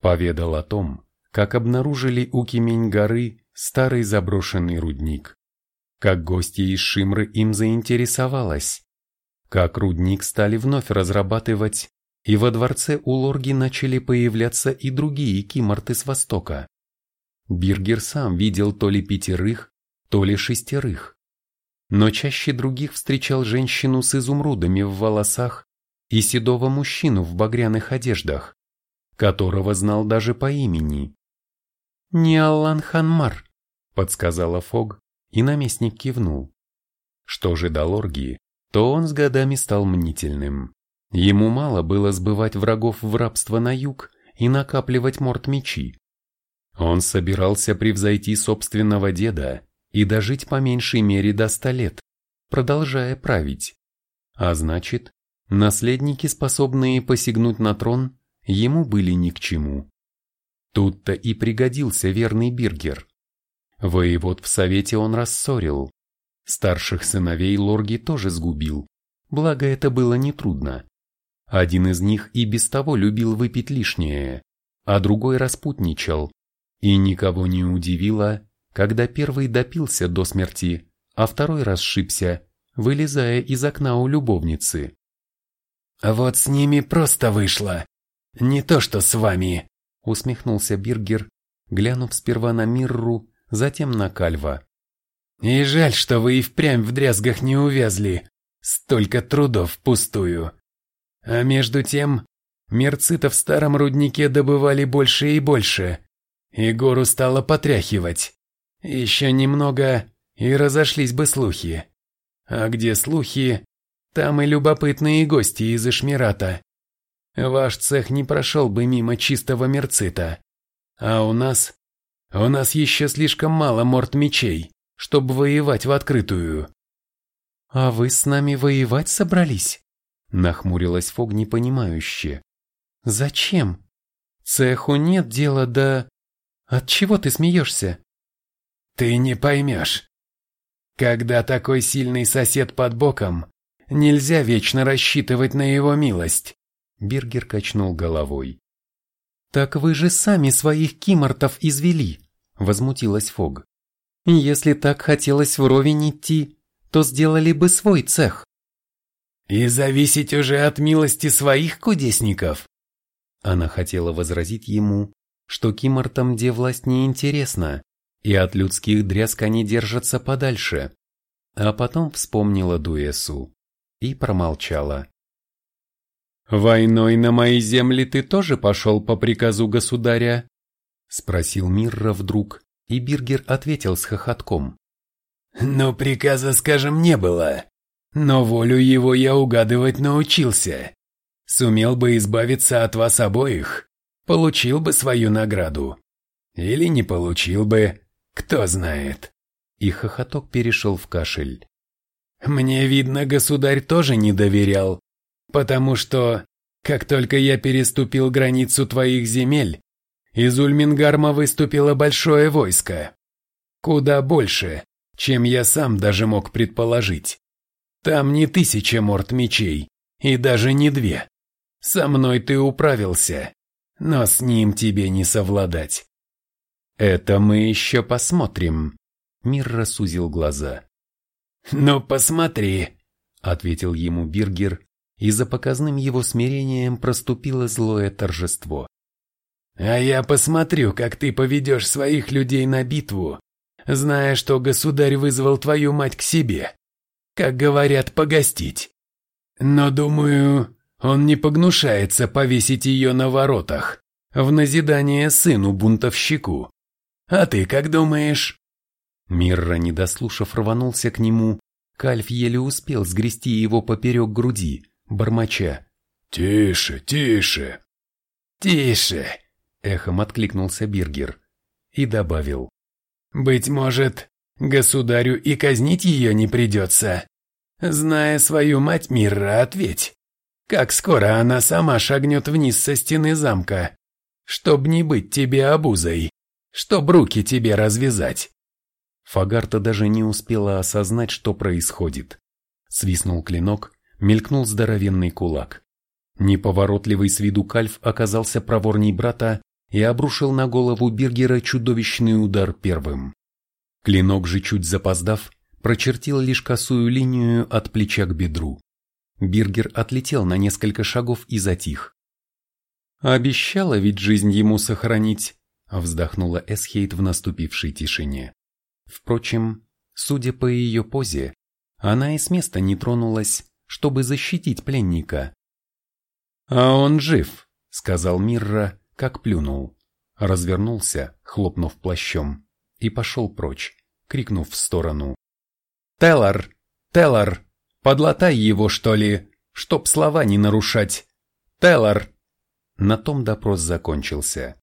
Поведал о том, как обнаружили у Кимень-горы старый заброшенный рудник, как гостья из Шимры им заинтересовалась, как рудник стали вновь разрабатывать, и во дворце у Лорги начали появляться и другие киморты с востока. Биргер сам видел то ли пятерых, то ли шестерых. Но чаще других встречал женщину с изумрудами в волосах и седого мужчину в багряных одеждах, которого знал даже по имени. «Не Аллан Ханмар», — подсказала Фог, и наместник кивнул. Что же до Лорги, то он с годами стал мнительным. Ему мало было сбывать врагов в рабство на юг и накапливать морт-мечи. Он собирался превзойти собственного деда и дожить по меньшей мере до ста лет, продолжая править. А значит, наследники, способные посягнуть на трон, ему были ни к чему. Тут-то и пригодился верный Биргер. Воевод в совете он рассорил. Старших сыновей Лорги тоже сгубил, благо это было нетрудно. Один из них и без того любил выпить лишнее, а другой распутничал. И никого не удивило, когда первый допился до смерти, а второй расшибся, вылезая из окна у любовницы.
«Вот с ними просто вышло. Не то что с вами», —
усмехнулся Биргер, глянув сперва на Мирру, затем на Кальва.
«И жаль, что вы и впрямь в дрязгах не увязли. Столько трудов впустую. А между тем, мерцита в старом руднике добывали больше и больше, и гору стало потряхивать. Еще немного, и разошлись бы слухи. А где слухи, там и любопытные гости из Эшмирата. Ваш цех не прошел бы мимо чистого мерцита. А у нас... У нас еще слишком мало морд-мечей, чтобы воевать в открытую.
«А вы с нами воевать собрались?» Нахмурилась Фог непонимающе. «Зачем? Цеху нет дела до... От чего ты смеешься?»
«Ты не поймешь. Когда такой сильный сосед под боком, нельзя вечно рассчитывать на его милость».
Биргер качнул головой. «Так вы же сами своих кимортов извели», — возмутилась Фог. «Если так хотелось вровень идти, то сделали бы свой цех».
«И зависеть уже от милости своих кудесников?»
Она хотела возразить ему, что кимортам де власть не интересна, и от людских дрязг они держатся подальше. А потом вспомнила Дуэсу и промолчала. «Войной на мои земли ты тоже пошел по приказу государя?» Спросил Мирра вдруг, и Биргер ответил с хохотком.
«Но приказа, скажем, не было. Но волю его я угадывать научился. Сумел бы избавиться от вас обоих, получил бы свою награду. Или не получил бы, кто знает.
И хохоток перешел в кашель.
Мне видно, государь тоже не доверял, потому что, как только я переступил границу твоих земель, из Ульмингарма выступило большое войско. Куда больше, чем я сам даже мог предположить. Там не тысяча морд мечей, и даже не две. Со мной ты управился, но с ним тебе не совладать.
Это мы еще посмотрим. Мир рассузил глаза.
Ну посмотри,
ответил ему Биргер, и за показным его смирением проступило злое торжество.
А я посмотрю, как ты поведешь своих людей на битву, зная, что государь вызвал твою мать к себе как говорят, погостить. Но, думаю, он не погнушается повесить ее на воротах, в назидание сыну-бунтовщику. А ты как думаешь?»
Мирра, не дослушав, рванулся к нему. Кальф еле успел сгрести его поперек груди, бормоча.
«Тише, тише!» «Тише!» — эхом откликнулся Биргер и добавил. «Быть может, государю и казнить ее не придется?» Зная свою мать Мирра, ответь. Как скоро она сама шагнет вниз со стены замка, чтоб не быть тебе обузой, чтоб руки тебе развязать.
Фагарта даже не успела осознать, что происходит. Свистнул клинок, мелькнул здоровенный кулак. Неповоротливый с виду кальф оказался проворней брата и обрушил на голову Бергера чудовищный удар первым. Клинок же чуть запоздав, прочертил лишь косую линию от плеча к бедру. Биргер отлетел на несколько шагов и затих. «Обещала ведь жизнь ему сохранить», — вздохнула Эсхейт в наступившей тишине. Впрочем, судя по ее позе, она и с места не тронулась, чтобы защитить пленника. «А он жив», — сказал Мирра, как плюнул. Развернулся, хлопнув плащом, и пошел прочь, крикнув в сторону. «Теллар! Теллар! Подлатай его, что ли!
Чтоб слова не нарушать. Теллар!»
На том допрос закончился.